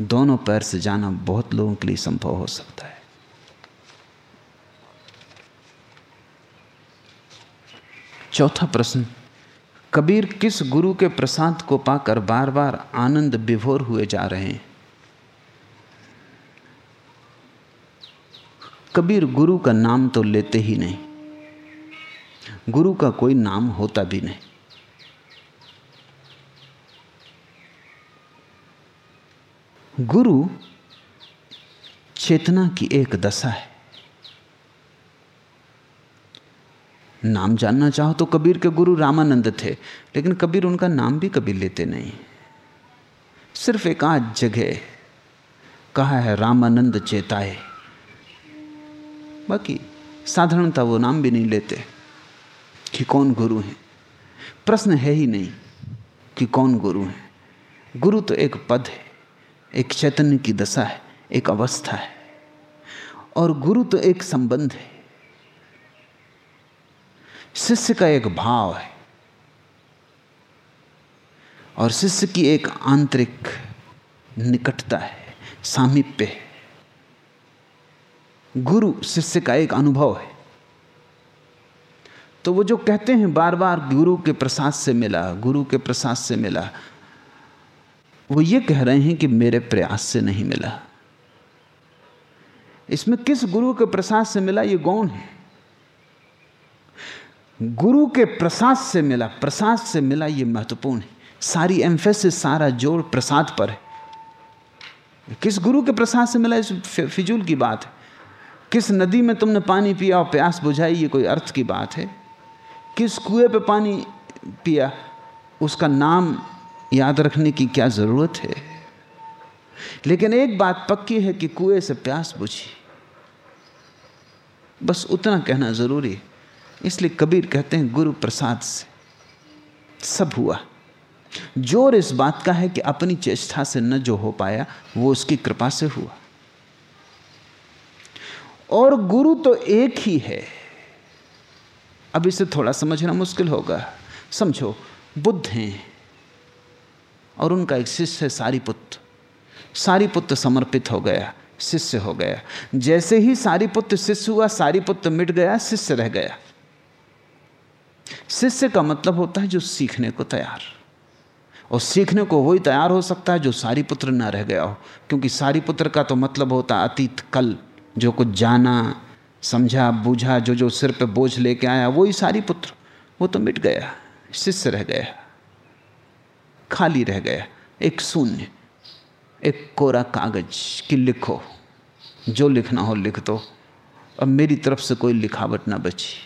दोनों पैर से जाना बहुत लोगों के लिए संभव हो सकता है। चौथा प्रश्न, कबीर किस गुरु के प्रसाद को पाकर बार बार आनंद विभोर हुए जा रहे हैं? कबीर गुरु का नाम तो लेते ही नहीं। गुरु का कोई नाम होता भी नहीं। गुरु चेतना की एक दशा है। नाम जानना चाहो तो कबीर के गुरु रामानंद थे, लेकिन कबीर उनका नाम भी कभी लेते नहीं। सिर्फ़ एक आज जगह कहा है, रामानंद चेताए। बाकी साधारणता वो नाम भी नहीं लेते कि कौन गुरु है। प्रश्न है ही नहीं कि कौन गुरु है। गुरु तो एक पद है, एक चैतन्य की दशा है, एक अवस्था है। और गुरु तो एक संबंध है। शिष्य का एक भाव है। और शिष्य की एक आंतरिक निकटता है, सामीप्य है। गुरु शिष्य का एक अनुभव है। तो वो जो कहते हैं बार बार गुरु के प्रसाद से मिला, गुरु के प्रसाद से मिला, वो ये कह रहे हैं कि मेरे प्रयास से नहीं मिला। इसमें किस गुरु के प्रसाद से मिला, ये गौण है। गुरु के प्रसाद से मिला, प्रसाद से मिला ये महत्वपूर्ण है। सारी एम्फेसिस सारा ज़ोर प्रसाद पर है। किस गुरु के प्रसाद से मिला, इस फिजूल की बात है। किस नदी में तुमने पानी पिया? और प्यास बुझाई, ये कोई अर्थ की बात है? किस कुएँ पे पानी पिया? उसका नाम याद रखने की क्या ज़रूरत है? लेकिन एक बात पक्की है कि कुएँ से प्यास बुझी। बस उतना कहना ज़रूरी है। इसलिए कबीर कहते हैं, गुरु प्रसाद से सब हुआ। ज़ोर इस बात का है कि अपनी चेष्टा से न जो हो पाया, वो उसकी कृपा से हुआ। और गुरु तो एक ही है। अब इसे थोड़ा समझना मुश्किल होगा। समझो, बुद्ध हैं और उनका एक शिष्य है सारीपुत्र। सारीपुत्र समर्पित हो गया, शिष्य हो गया। जैसे ही सारीपुत्र शिष्य हुआ, सारीपुत्र मिट गया, शिष्य रह गया। शिष्य का मतलब होता है जो सीखने को तैयार। और सीखने को वही तैयार हो सकता है जो सारी पुत्र ना रह गया हो, क्योंकि सारी पुत्र का तो मतलब होता है अतीत, कल। जो कुछ जाना, समझा, बूझा, जो जो सिर पे बोझ लेके आया, वही सारी पुत्र, वो तो मिट गया, शिष्य रह गया, खाली रह गया, एक शून्य, एक कोरा कागज़ कि लिखो, जो लिखना हो लिख दो, अब मेरी तरफ़ से कोई लिखावट ना बची।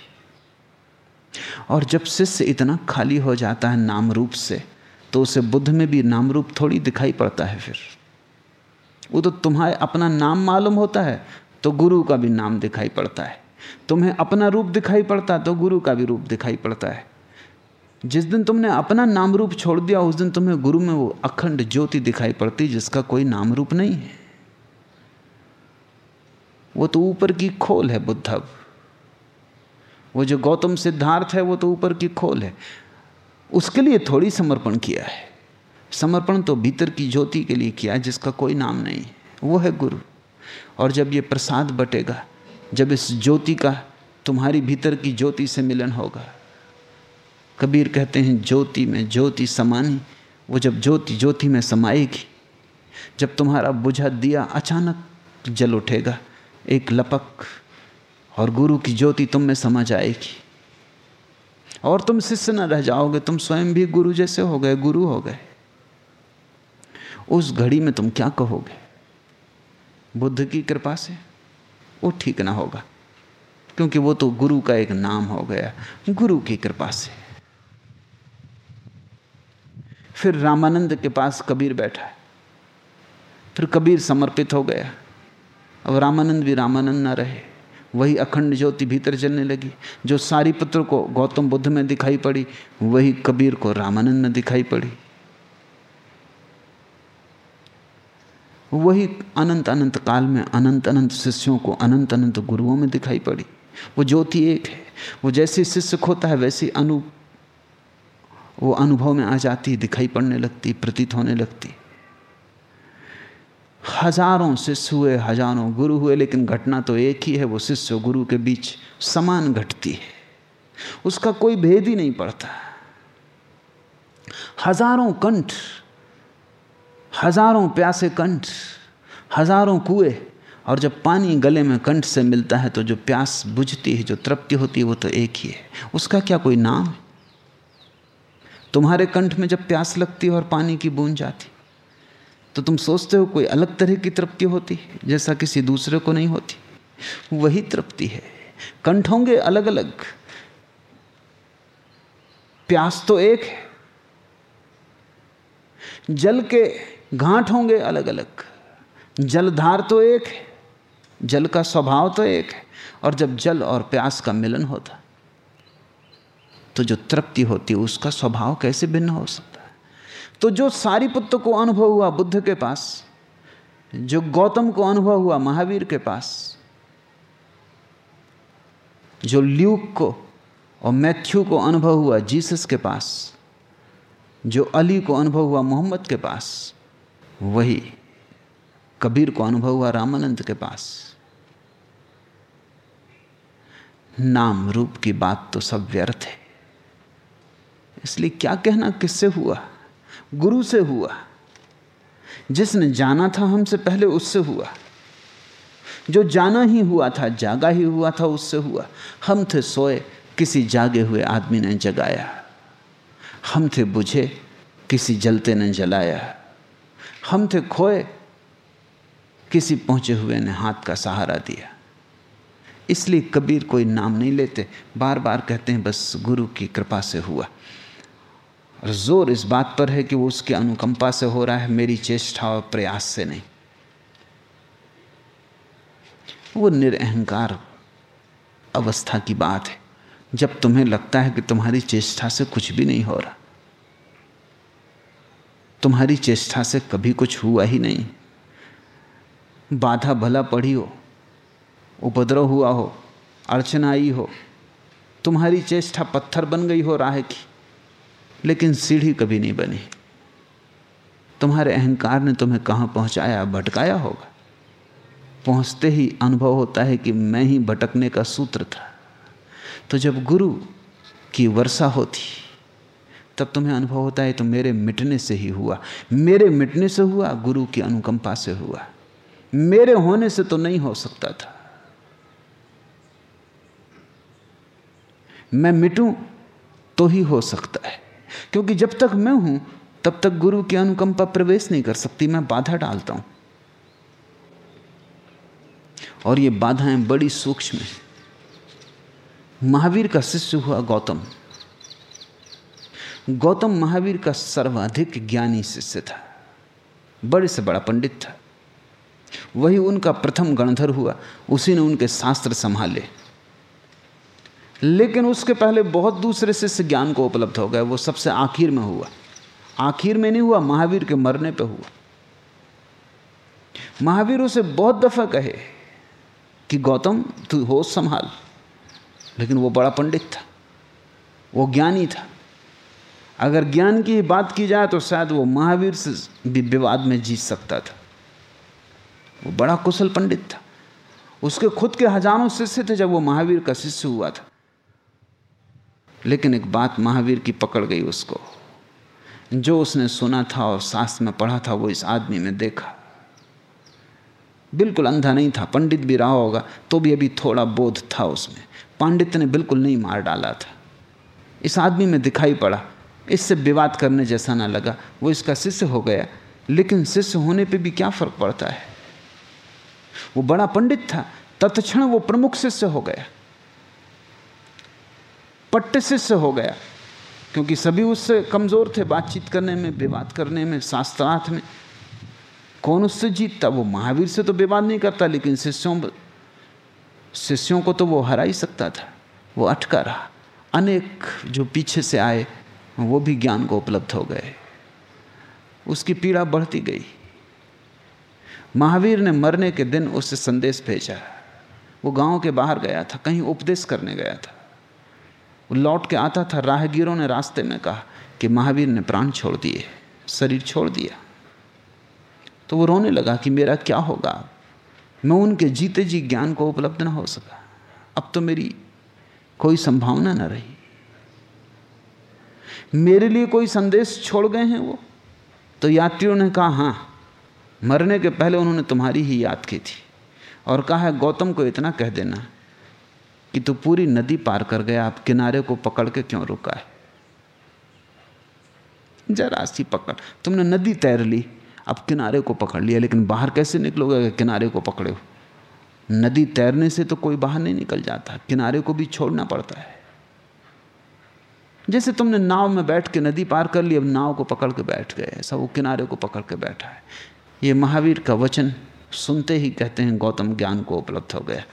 और जब शिष्य इतना खाली हो जाता है नाम रूप से तो उसे बुद्ध में भी नाम रूप थोड़ी दिखाई पड़ता है फिर। वो तो तुम्हारे अपना नाम मालूम होता है तो गुरु का भी नाम दिखाई पड़ता है। तुम्हें अपना रूप दिखाई पड़ता है तो गुरु का भी रूप दिखाई पड़ता है। जिस दिन तुमने अपना नाम रूप छोड़ दिया, उस दिन तुम्हें गुरु में वो अखंड ज्योति दिखाई पड़ती, जिसका कोई नाम रूप नहीं है। वो तो ऊपर की खोल है बुद्धव वो जो गौतम सिद्धार्थ है, वो तो ऊपर की खोल है। उसके लिए थोड़ी समर्पण किया है। समर्पण तो भीतर की ज्योति के लिए किया है, जिसका कोई नाम नहीं वो है गुरु। और जब ये प्रसाद बटेगा, जब इस ज्योति का तुम्हारी भीतर की ज्योति से मिलन होगा। कबीर कहते हैं, ज्योति में ज्योति समानी, वो जब ज्योति ज्योति में समाएगी, जब तुम्हारा बुझा दिया अचानक जल उठेगा, एक लपक और गुरु की ज्योति तुम में समा जाएगी। और तुम शिष्य न रह जाओगे, तुम स्वयं भी गुरु जैसे हो गए, गुरु हो गए। उस घड़ी में तुम क्या कहोगे? बुद्ध की कृपा से, वो ठीक ना होगा, क्योंकि वो तो गुरु का एक नाम हो गया, गुरु की कृपा से। फिर रामानंद के पास कबीर बैठा है, फिर कबीर समर्पित हो गया, अब रामानंद भी रामानंद ना रहे, वही अखंड ज्योति भीतर जलने लगी, जो सारी पुत्र को गौतम बुद्ध में दिखाई पड़ी, वही कबीर को रामानंद में दिखाई पड़ी। वही अनंत अनंत काल में अनंत अनंत शिष्यों को अनंत अनंत गुरुओं में दिखाई पड़ी। वो ज्योति एक है। वो जैसे शिष्य खोता है, वैसे अनु, वो अनुभव में आ जाती दिखाई पड़ने लगती प्रतीत होने लगती हज़ारों शिष्य हुए, हज़ारों गुरु हुए, लेकिन घटना तो एक ही है, वो शिष्य गुरु के बीच समान घटती है। उसका कोई भेद ही नहीं पड़ता। हज़ारों कंठ हज़ारों प्यासे कंठ, हज़ारों कुएँ, और जब पानी गले में कंठ से मिलता है तो जो प्यास बुझती है, जो तृप्ति होती है, वो तो एक ही है। उसका क्या कोई नाम है? तुम्हारे कंठ में जब प्यास लगती है और पानी की बूंद जाती तो तुम सोचते हो कोई अलग तरह की तृप्ति होती जैसा किसी दूसरे को नहीं होती। वही तृप्ति है। कंठ होंगे अलग अलग प्यास तो एक है। जल के घाट होंगे अलग अलग जलधार तो एक है, जल का स्वभाव तो एक है, और जब जल और प्यास का मिलन होता तो जो तृप्ति होती, उसका स्वभाव कैसे भिन्न हो सकता है? तो जो सारी पुत्र को अनुभव हुआ बुद्ध के पास, जो गौतम को अनुभव हुआ महावीर के पास, जो ल्यूक को और मैथ्यू को अनुभव हुआ जीसस के पास, जो अली को अनुभव हुआ मोहम्मद के पास वही कबीर को अनुभव हुआ रामानंद के पास। नाम रूप की बात तो सब व्यर्थ है। इसलिए क्या कहना किससे हुआ? गुरु से हुआ। जिसने जाना था हमसे पहले उससे हुआ। जो जाना ही हुआ था, जागा ही हुआ था, उससे हुआ। हम थे सोए, किसी जागे हुए आदमी ने जगाया। हम थे बुझे, किसी जलते ने जलाया। हम थे खोए। किसी पहुँचे हुए ने हाथ का सहारा दिया। इसलिए कबीर कोई नाम नहीं लेते। बार बार कहते हैं, बस गुरु की कृपा से हुआ। और ज़ोर इस बात पर है कि वो उसके अनुकंपा से हो रहा है, मेरी चेष्टा और प्रयास से नहीं। वो निरअहकार अवस्था की बात है। जब तुम्हें लगता है कि तुम्हारी चेष्टा से कुछ भी नहीं हो रहा। तुम्हारी चेष्टा से कभी कुछ हुआ ही नहीं। बाधा भला पड़ी हो, उपद्रव हुआ हो अड़चन आई हो, तुम्हारी चेष्टा पत्थर बन गई हो राह की, लेकिन सीढ़ी कभी नहीं बनी। तुम्हारे अहंकार ने तुम्हें कहाँ पहुँचाया? भटकाया होगा। पहुँचते ही अनुभव होता है कि मैं ही भटकने का सूत्र था। तो जब गुरु की वर्षा होती तब तुम्हें अनुभव होता है तो मेरे मिटने से ही हुआ। मेरे मिटने से हुआ, गुरु की अनुकंपा से हुआ। मेरे होने से तो नहीं हो सकता था। मैं मिटूं तो ही हो सकता है, क्योंकि जब तक मैं हूँ, तब तक गुरु की अनुकंपा प्रवेश नहीं कर सकती। मैं बाधा डालता हूँ। और ये बाधाएँ बड़ी सूक्ष्म हैं। महावीर का शिष्य हुआ गौतम। गौतम महावीर का सर्वाधिक ज्ञानी शिष्य था। बड़े से बड़ा पंडित था। वही उनका प्रथम गणधर हुआ, उसी ने उनके शास्त्र संभाले। लेकिन उसके पहले बहुत दूसरे शिष्य ज्ञान को उपलब्ध हो गए, वो सबसे आखिर में हुआ। आखिर में नहीं हुआ, महावीर के मरने पे हुआ। महावीर उसे बहुत दफ़ा कहे कि, गौतम, तू होश संभाल। लेकिन वो बड़ा पंडित था, वो ज्ञानी था। अगर ज्ञान की बात की जाए तो शायद वो महावीर से भी विवाद में जीत सकता था। वो बड़ा कुशल पंडित था। उसके खुद के हज़ारों शिष्य थे जब वो महावीर का शिष्य हुआ था। लेकिन एक बात महावीर की पकड़ गई उसको। जो उसने सुना था और शास्त्र में पढ़ा था, वो इस आदमी में देखा। बिल्कुल अंधा नहीं था, पंडित भी रहा होगा तो भी अभी थोड़ा बोध था उसमें। पांडित्य ने बिल्कुल नहीं मार डाला था। इस आदमी में दिखाई पड़ा। इससे विवाद करने जैसा ना लगा। वो इसका शिष्य हो गया। लेकिन शिष्य होने पे भी क्या फ़र्क पड़ता है? वो बड़ा पंडित था। तत्क्षण वो प्रमुख शिष्य हो गया। पट्ट शिष्य हो गया। क्योंकि सभी उससे कमज़ोर थे बातचीत करने में, विवाद करने में, शास्त्रार्थ में। कौन उससे जीतता? वो महावीर से तो विवाद नहीं करता, लेकिन शिष्यों शिष्यों को तो वो हरा ही सकता था। वो अटका रहा। अनेक जो पीछे से आए वो भी ज्ञान को उपलब्ध हो गए। उसकी पीड़ा बढ़ती गई। महावीर ने मरने के दिन उससे संदेश भेजा। वो गाँव के बाहर गया था, कहीं उपदेश करने गया था। वो लौट के आता था, राहगीरों ने रास्ते में कहा कि महावीर ने प्राण छोड़ दिए, शरीर छोड़ दिया। तो वो रोने लगा कि मेरा क्या होगा? मैं उनके जीते जी ज्ञान को उपलब्ध ना हो सका। अब तो मेरी कोई संभावना ना रही। मेरे लिए कोई संदेश छोड़ गए हैं वो? तो यात्रियों ने कहा हाँ मरने के पहले उन्होंने तुम्हारी ही याद की थी और कहा है, गौतम को इतना कह देना कि तू पूरी नदी पार कर गया, आप किनारे को पकड़ के क्यों रुका है? जरा सी पकड़, तुमने नदी तैर ली, अब किनारे को पकड़ लिया, लेकिन बाहर कैसे निकलोगे अगर किनारे को पकड़े हो? नदी तैरने से तो कोई बाहर नहीं निकल जाता, किनारे को भी छोड़ना पड़ता है। जैसे तुमने नाव में बैठ के नदी पार कर ली, अब नाव को पकड़ के बैठ गए ऐसा वो किनारे को पकड़ के बैठा है। ये महावीर का वचन सुनते ही कहते हैं गौतम ज्ञान को उपलब्ध हो गया।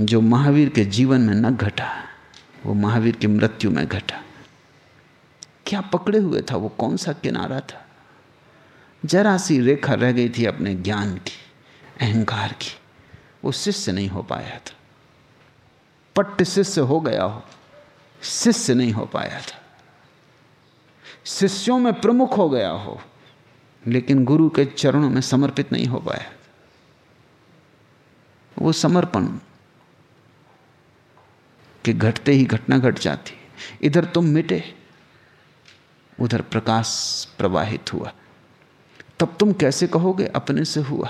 जो महावीर के जीवन में न घटा, वो महावीर की मृत्यु में घटा। क्या पकड़े हुए था? वो कौन सा किनारा था? जरा सी रेखा रह गई थी अपने ज्ञान की, अहंकार की। वो शिष्य नहीं हो पाया था। पट्ट शिष्य हो गया हो। शिष्य नहीं हो पाया था। शिष्यों में प्रमुख हो गया हो, लेकिन गुरु के चरणों में समर्पित नहीं हो पाया। वो समर्पण के घटते ही घटना घट जाती। इधर तुम मिटे, उधर प्रकाश प्रवाहित हुआ। तब तुम कैसे कहोगे, अपने से हुआ।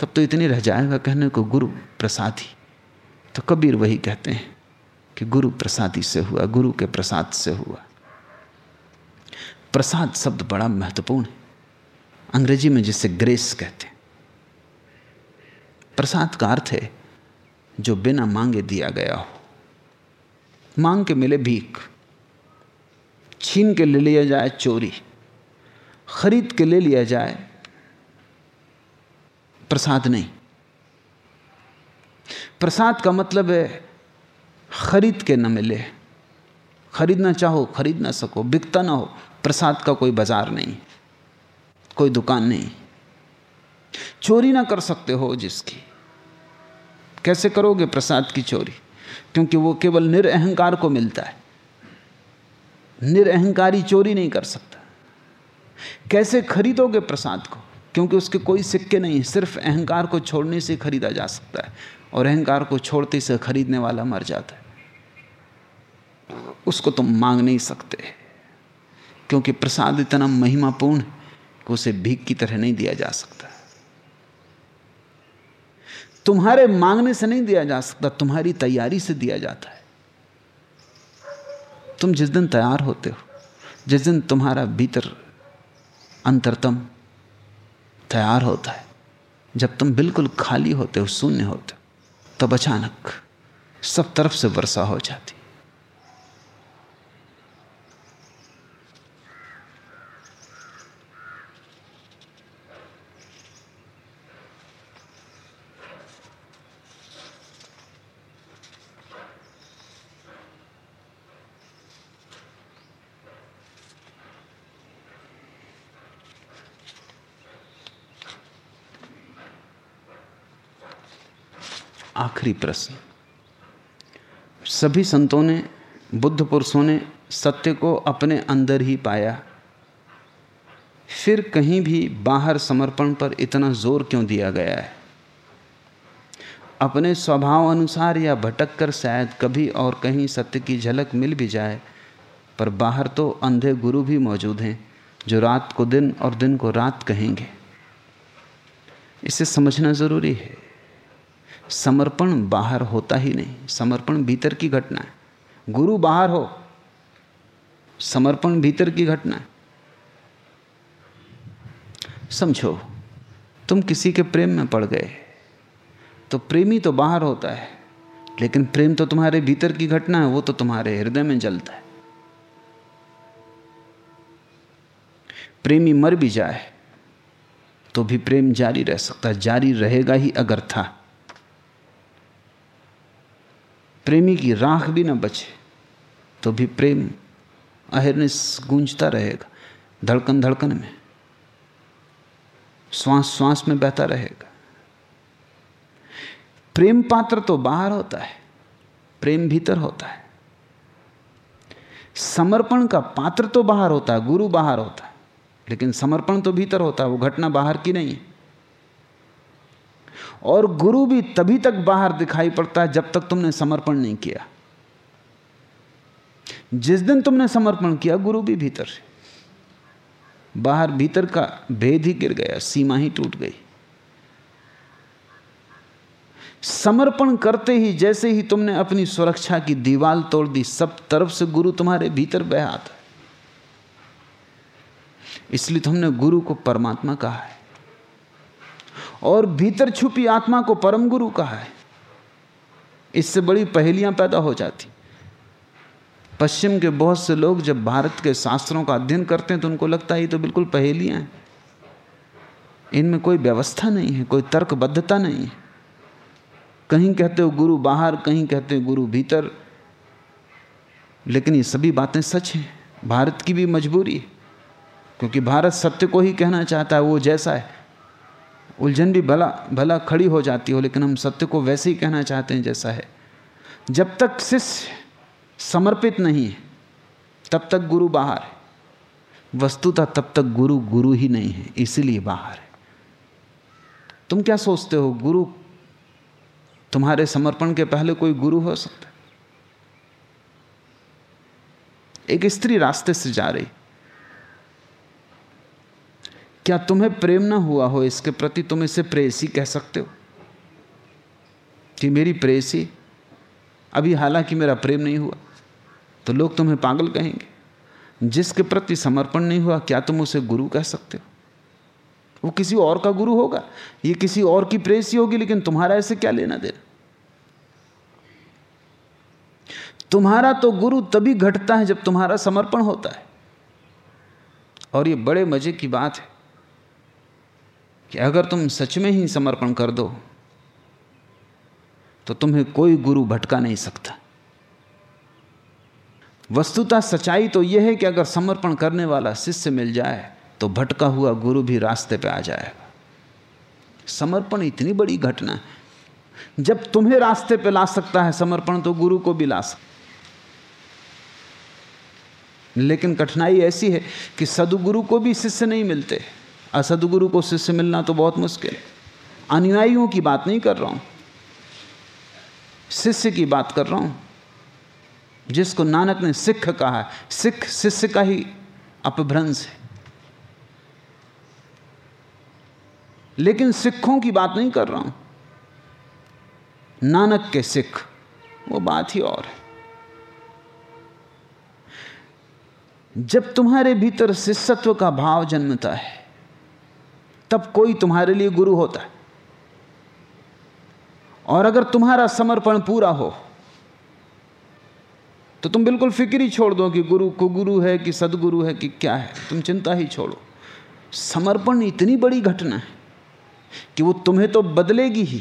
तब तो इतनी रह जाएगा कहने को गुरु प्रसादी तो कबीर वही कहते हैं। कि गुरु प्रसादी से हुआ, गुरु के प्रसाद से हुआ। प्रसाद शब्द बड़ा महत्वपूर्ण है। अंग्रेज़ी में जिसे ग्रेस कहते हैं। प्रसाद का अर्थ है, जो बिना मांगे दिया गया हो। मांग के मिले भीख, छीन के ले लिया जाए चोरी, खरीद के ले लिया जाए, प्रसाद नहीं। प्रसाद का मतलब है खरीद के न मिले। खरीदना चाहो, खरीद ना सको, बिकता ना हो, प्रसाद का कोई बाज़ार नहीं, कोई दुकान नहीं। चोरी ना कर सकते हो जिसकी। कैसे करोगे प्रसाद की चोरी? क्योंकि वो केवल निरअहकार को मिलता है। निरअहकारी चोरी नहीं कर सकता। कैसे खरीदोगे प्रसाद को? क्योंकि उसके कोई सिक्के नहीं, सिर्फ़ अहंकार को छोड़ने से खरीदा जा सकता है, और अहंकार को छोड़ते से खरीदने वाला मर जाता है। उसको तुम मांग नहीं सकते। क्योंकि प्रसाद इतना महिमापूर्ण है उसे भीख की तरह नहीं दिया जा सकता। तुम्हारे मांगने से नहीं दिया जा सकता, तुम्हारी तैयारी से दिया जाता है। तुम जिस दिन तैयार होते हो, जिस दिन तुम्हारा भीतर अंतरतम तैयार होता है, जब तुम बिल्कुल खाली होते हो, शून्य होते हो, तब अचानक सब तरफ़ से वर्षा हो जाती आखिरी प्रश्न। सभी संतों ने, बुद्ध पुरुषों ने सत्य को अपने अंदर ही पाया। फिर कहीं भी बाहर समर्पण पर इतना ज़ोर क्यों दिया गया है? अपने स्वभाव अनुसार या भटक कर शायद कभी और कहीं सत्य की झलक मिल भी जाए, पर बाहर तो अंधे गुरु भी मौजूद हैं, जो रात को दिन और दिन को रात कहेंगे। इसे समझना ज़रूरी है। समर्पण बाहर होता ही नहीं। समर्पण भीतर की घटना है। गुरु बाहर हो, समर्पण भीतर की घटना है। समझो, तुम किसी के प्रेम में पड़ गए तो प्रेमी तो बाहर होता है, लेकिन प्रेम तो तुम्हारे भीतर की घटना है, वो तो तुम्हारे हृदय में जलता है। प्रेमी मर भी जाए तो भी प्रेम जारी रह सकता है, जारी रहेगा ही अगर था। प्रेमी की राख भी ना बचे तो भी प्रेम अहिर्निश गूंजता रहेगा, धड़कन धड़कन में। श्वास श्वास में बहता रहेगा। प्रेम पात्र तो बाहर होता है, प्रेम भीतर होता है। समर्पण का पात्र तो बाहर होता है, गुरु बाहर होता है, लेकिन समर्पण तो भीतर होता है, वो घटना बाहर की नहीं है। और गुरु भी तभी तक बाहर दिखाई पड़ता है जब तक तुमने समर्पण नहीं किया। जिस दिन तुमने समर्पण किया, गुरु भी भीतर से। बाहर भीतर का भेद ही गिर गया, सीमा ही टूट गई। समर्पण करते ही, जैसे ही तुमने अपनी सुरक्षा की दीवाल तोड़ दी, सब तरफ़ से गुरु तुम्हारे भीतर बह आता इसलिए तुमने गुरु को परमात्मा कहा है। और भीतर छुपी आत्मा को परम गुरु कहा है। इससे बड़ी पहेलियाँ पैदा हो जाती। पश्चिम के बहुत से लोग जब भारत के शास्त्रों का अध्ययन करते हैं तो उनको लगता है ये तो बिल्कुल पहेलियाँ हैं। इनमें कोई व्यवस्था नहीं है, कोई तर्कबद्धता नहीं है। कहीं कहते हो गुरु बाहर, कहीं कहते हो गुरु भीतर। लेकिन ये सभी बातें सच हैं। भारत की भी मजबूरी है, क्योंकि भारत सत्य को ही कहना चाहता है, वो जैसा है। उलझन भी भला भला खड़ी हो जाती हो, लेकिन हम सत्य को वैसे ही कहना चाहते हैं जैसा है। जब तक शिष्य समर्पित नहीं है, तब तक गुरु बाहर है। वस्तुतः तब तक गुरु गुरु ही नहीं है, इसीलिए बाहर है। तुम क्या सोचते हो, गुरु तुम्हारे समर्पण के पहले कोई गुरु हो सकता है? एक स्त्री रास्ते से जा रही क्या तुम्हें प्रेम ना हुआ हो इसके प्रति तुम इसे प्रेसी कह सकते हो? कि मेरी प्रेसी अभी हालाँकि मेरा प्रेम नहीं हुआ तो लोग तुम्हें पागल कहेंगे। जिसके प्रति समर्पण नहीं हुआ, क्या तुम उसे गुरु कह सकते हो? वो किसी और का गुरु होगा। ये किसी और की प्रेसी होगी, लेकिन तुम्हारा ऐसे क्या लेना देना? तुम्हारा तो गुरु तभी घटता है जब तुम्हारा समर्पण होता है। और ये बड़े मज़े की बात है। कि अगर तुम सच में ही समर्पण कर दो तो तुम्हें कोई गुरु भटका नहीं सकता। वस्तुतः सच्चाई तो यह है कि अगर समर्पण करने वाला शिष्य मिल जाए तो भटका हुआ गुरु भी रास्ते पे आ जाएगा। समर्पण इतनी बड़ी घटना है। जब तुम्हें रास्ते पे ला सकता है समर्पण तो गुरु को भी ला सकता लेकिन कठिनाई ऐसी है कि सदगुरु को भी शिष्य नहीं मिलते। असदगुरु को शिष्य मिलना तो बहुत मुश्किल अनुयायियों की बात नहीं कर रहा हूँ। शिष्य की बात कर रहा हूँ। जिसको नानक ने सिख कहा है, सिख शिष्य का ही अपभ्रंश है। लेकिन सिखों की बात नहीं कर रहा हूँ। नानक के सिख, वो बात ही और है। जब तुम्हारे भीतर शिष्यत्व का भाव जन्मता है तब कोई तुम्हारे लिए गुरु होता है। और अगर तुम्हारा समर्पण पूरा हो तो तुम बिल्कुल फ़िक्र ही छोड़ दो कि गुरु को गुरु है, कि सदगुरु है, कि क्या है। तुम चिंता ही छोड़ो। समर्पण इतनी बड़ी घटना है कि वो तुम्हें तो बदलेगी ही,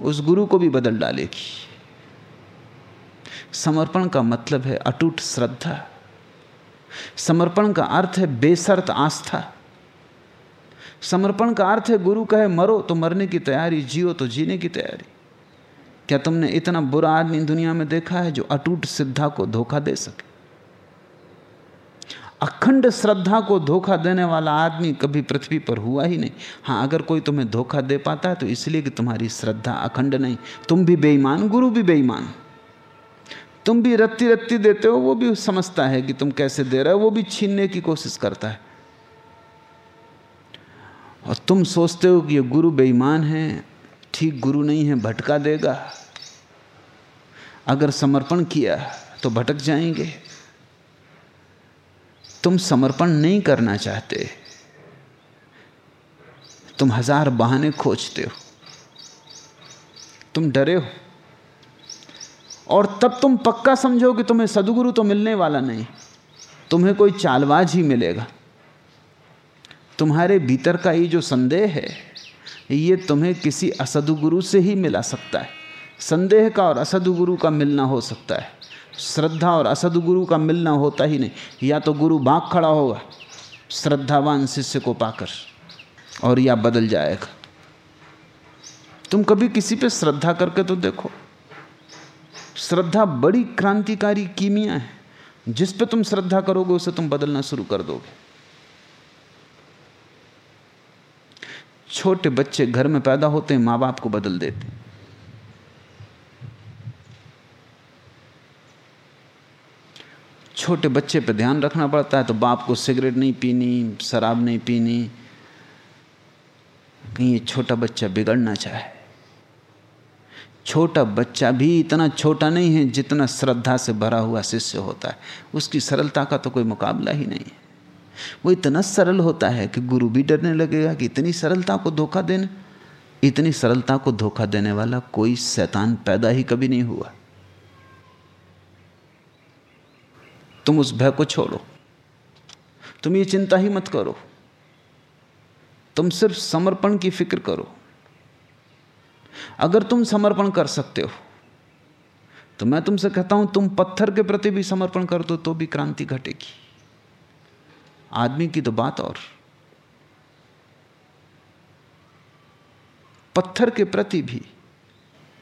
उस गुरु को भी बदल डालेगी। समर्पण का मतलब है अटूट श्रद्धा। समर्पण का अर्थ है बेसर्त आस्था। समर्पण का अर्थ है, गुरु कहे, मरो तो मरने की तैयारी, जियो तो जीने की तैयारी। क्या तुमने इतना बुरा आदमी दुनिया में देखा है जो अटूट श्रद्धा को धोखा दे सके? अखंड श्रद्धा को धोखा देने वाला आदमी कभी पृथ्वी पर हुआ ही नहीं। हाँ अगर कोई तुम्हें धोखा दे पाता है तो इसलिए कि तुम्हारी श्रद्धा अखंड नहीं। तुम भी बेईमान, गुरु भी बेईमान। तुम भी रत्ती रत्ती देते हो, वो भी समझता है कि तुम कैसे दे रहे हो, वो भी छीनने की कोशिश करता है। और तुम सोचते हो कि ये गुरु बेईमान है, ठीक गुरु नहीं है, भटका देगा। अगर समर्पण किया तो भटक जाएँगे। तुम समर्पण नहीं करना चाहते। तुम हज़ार बहाने खोजते हो। तुम डरे हो। और तब तुम पक्का समझो कि तुम्हें सदगुरु तो मिलने वाला नहीं। तुम्हें कोई चालबाज ही मिलेगा। तुम्हारे भीतर का ये जो संदेह है, ये तुम्हें किसी असदुगुरु से ही मिला सकता है। संदेह का और असदुगुरु का मिलना हो सकता है। श्रद्धा और असदगुरु का मिलना होता ही नहीं। या तो गुरु बाग खड़ा होगा, श्रद्धावान शिष्य को पाकर, और या बदल जाएगा। तुम कभी किसी पे श्रद्धा करके तो देखो। श्रद्धा बड़ी क्रांतिकारी कीमिया है। जिस पे तुम श्रद्धा करोगे, उसे तुम बदलना शुरू कर दोगे। छोटे बच्चे घर में पैदा होते हैं, माँ बाप को बदल देते हैं। छोटे बच्चे पर ध्यान रखना पड़ता है तो बाप को सिगरेट नहीं पीनी, शराब नहीं पीनी। कहीं ये छोटा बच्चा बिगड़ना चाहे। छोटा बच्चा भी इतना छोटा नहीं है जितना श्रद्धा से भरा हुआ शिष्य होता है। उसकी सरलता का तो कोई मुकाबला ही नहीं है। वो इतना सरल होता है कि गुरु भी डरने लगेगा कि इतनी सरलता को धोखा देने। इतनी सरलता को धोखा देने वाला कोई शैतान पैदा ही कभी नहीं हुआ। तुम उस भय को छोड़ो। तुम ये चिंता ही मत करो। तुम सिर्फ़ समर्पण की फ़िक्र करो। अगर तुम समर्पण कर सकते हो तो मैं तुमसे कहता हूँ, तुम पत्थर के प्रति भी समर्पण कर दो तो भी क्रांति घटेगी। आदमी की तो बात और। पत्थर के प्रति भी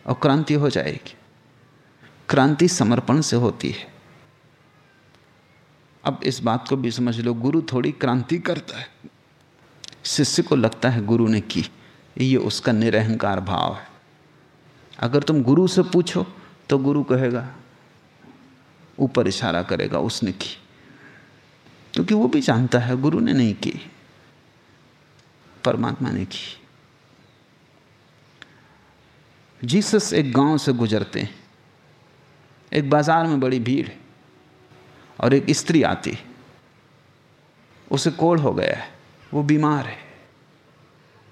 और क्रांति हो जाएगी। क्रांति समर्पण से होती है। अब इस बात को भी समझ लो, गुरु थोड़ी क्रांति करता है। शिष्य को लगता है गुरु ने की, ये उसका निरहंकार भाव है। अगर तुम गुरु से पूछो तो गुरु कहेगा, ऊपर इशारा करेगा, उसने की। क्योंकि वो भी जानता है, गुरु ने नहीं की। परमात्मा ने की। जीसस एक गाँव से गुजरते हैं। एक बाज़ार में बड़ी भीड़ है और एक स्त्री आती उसे कोड़ हो गया है। वो बीमार है।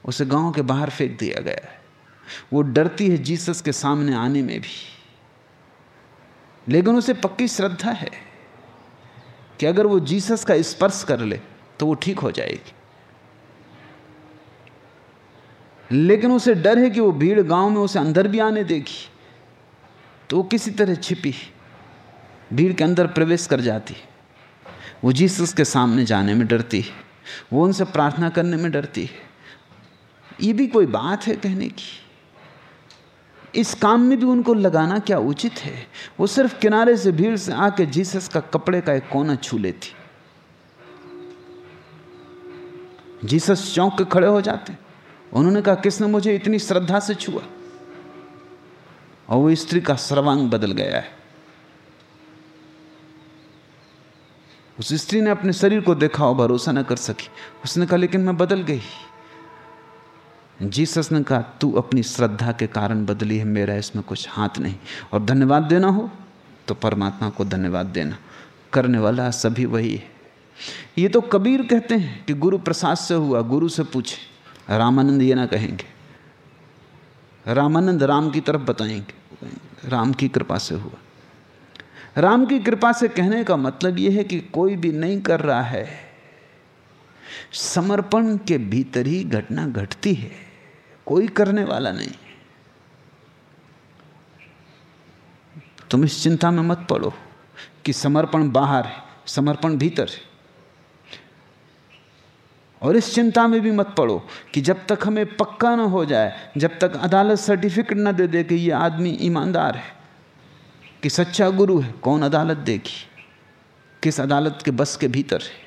उसे गाँव के बाहर फेंक दिया गया है। वो डरती है जीसस के सामने आने में भी। लेकिन उसे पक्की श्रद्धा है। कि अगर वो जीसस का स्पर्श कर ले तो वो ठीक हो जाएगी। लेकिन उसे डर है कि वो भीड़ गाँव में उसे अंदर भी आने देगी। तो वो किसी तरह छिपी, भीड़ के अंदर प्रवेश कर जाती। वो जीसस के सामने जाने में डरती, वो उनसे प्रार्थना करने में डरती। है ये भी कोई बात है कहने की? इस काम में भी उनको लगाना क्या उचित है? वो सिर्फ़ किनारे से भीड़ से आके जीसस का कपड़े का एक कोना छू लेती। जीसस चौंक के खड़े हो जाते। उन्होंने कहा, किसने मुझे इतनी श्रद्धा से छुआ? और वो स्त्री का सर्वांग बदल गया है। उस स्त्री ने अपने शरीर को देखा और भरोसा न कर सकी। उसने कहा, लेकिन मैं बदल गई। जीसस ने कहा, तू अपनी श्रद्धा के कारण बदली है, मेरा इसमें कुछ हाथ नहीं। और धन्यवाद देना हो तो परमात्मा को धन्यवाद देना। करने वाला सभी वही है। ये तो कबीर कहते हैं कि गुरु प्रसाद से हुआ, गुरु से पूछे। रामानंद ये ना कहेंगे। रामानंद राम की तरफ़ बताएँगे। राम की कृपा से हुआ। राम की कृपा से कहने का मतलब यह है कि कोई भी नहीं कर रहा है। समर्पण के भीतर ही घटना घटती है। कोई करने वाला नहीं। तुम इस चिंता में मत पड़ो कि समर्पण बाहर है, समर्पण भीतर है। और इस चिंता में भी मत पड़ो कि जब तक हमें पक्का ना हो जाए, जब तक अदालत सर्टिफिकेट ना दे दे कि ये आदमी ईमानदार है, कि सच्चा गुरु है, कौन अदालत देगी? किस अदालत के बस के भीतर है?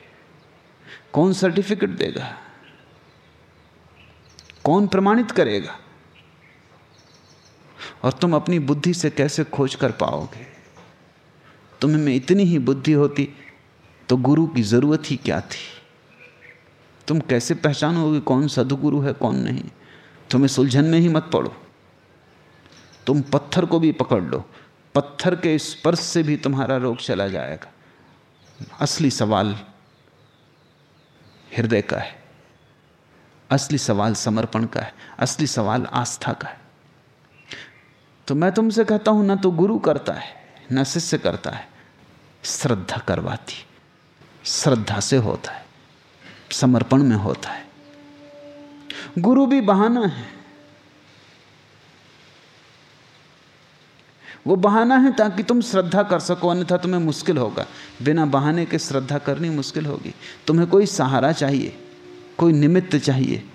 कौन सर्टिफिकेट देगा? कौन प्रमाणित करेगा? और तुम अपनी बुद्धि से कैसे खोज कर पाओगे? तुम्हें में इतनी ही बुद्धि होती तो गुरु की ज़रूरत ही क्या थी? तुम कैसे पहचानोगे कौन सदगुरु है, कौन नहीं? तुम्हें सुलझन में ही मत पड़ो। तुम पत्थर को भी पकड़ लो। पत्थर के स्पर्श से भी तुम्हारा रोग चला जाएगा। असली सवाल हृदय का है। असली सवाल समर्पण का है, असली सवाल आस्था का है। तो मैं तुमसे कहता हूँ, ना तो गुरु करता है, न शिष्य करता है, श्रद्धा करवाती, श्रद्धा से होता है, समर्पण में होता है। गुरु भी बहाना है। वो बहाना है ताकि तुम श्रद्धा कर सको, अन्यथा तुम्हें मुश्किल होगा। बिना बहाने के श्रद्धा करनी मुश्किल होगी। तुम्हें कोई सहारा चाहिए कोई निमित्त चाहिए।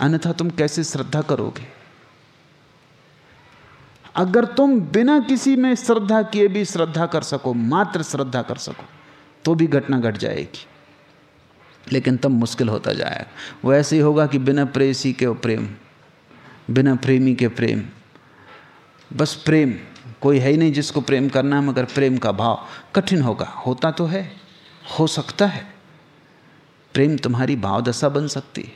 अन्यथा तुम कैसे श्रद्धा करोगे? अगर तुम बिना किसी में श्रद्धा किए भी श्रद्धा कर सको, मात्र श्रद्धा कर सको तो भी घटना घट गट जाएगी। लेकिन तब मुश्किल होता जाएगा। वो ऐसे ही होगा कि बिना प्रेसी के प्रेम, बिना प्रेमी के प्रेम। बस प्रेम, कोई है ही नहीं जिसको प्रेम करना है, मगर प्रेम का भाव कठिन होगा। होता तो है, हो सकता है। प्रेम तुम्हारी भावदशा बन सकती है।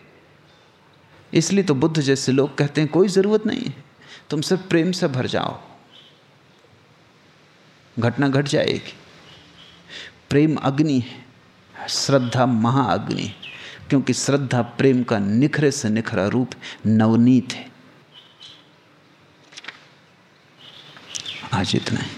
इसलिए तो बुद्ध जैसे लोग कहते हैं, कोई ज़रूरत नहीं है, तुम सिर्फ़ प्रेम से भर जाओ। घटना घट गट जाएगी। प्रेम अग्नि है, श्रद्धा महाअग्नि क्योंकि श्रद्धा प्रेम का निखरे से निखरा रूप नवनीत है। आज इतना ही।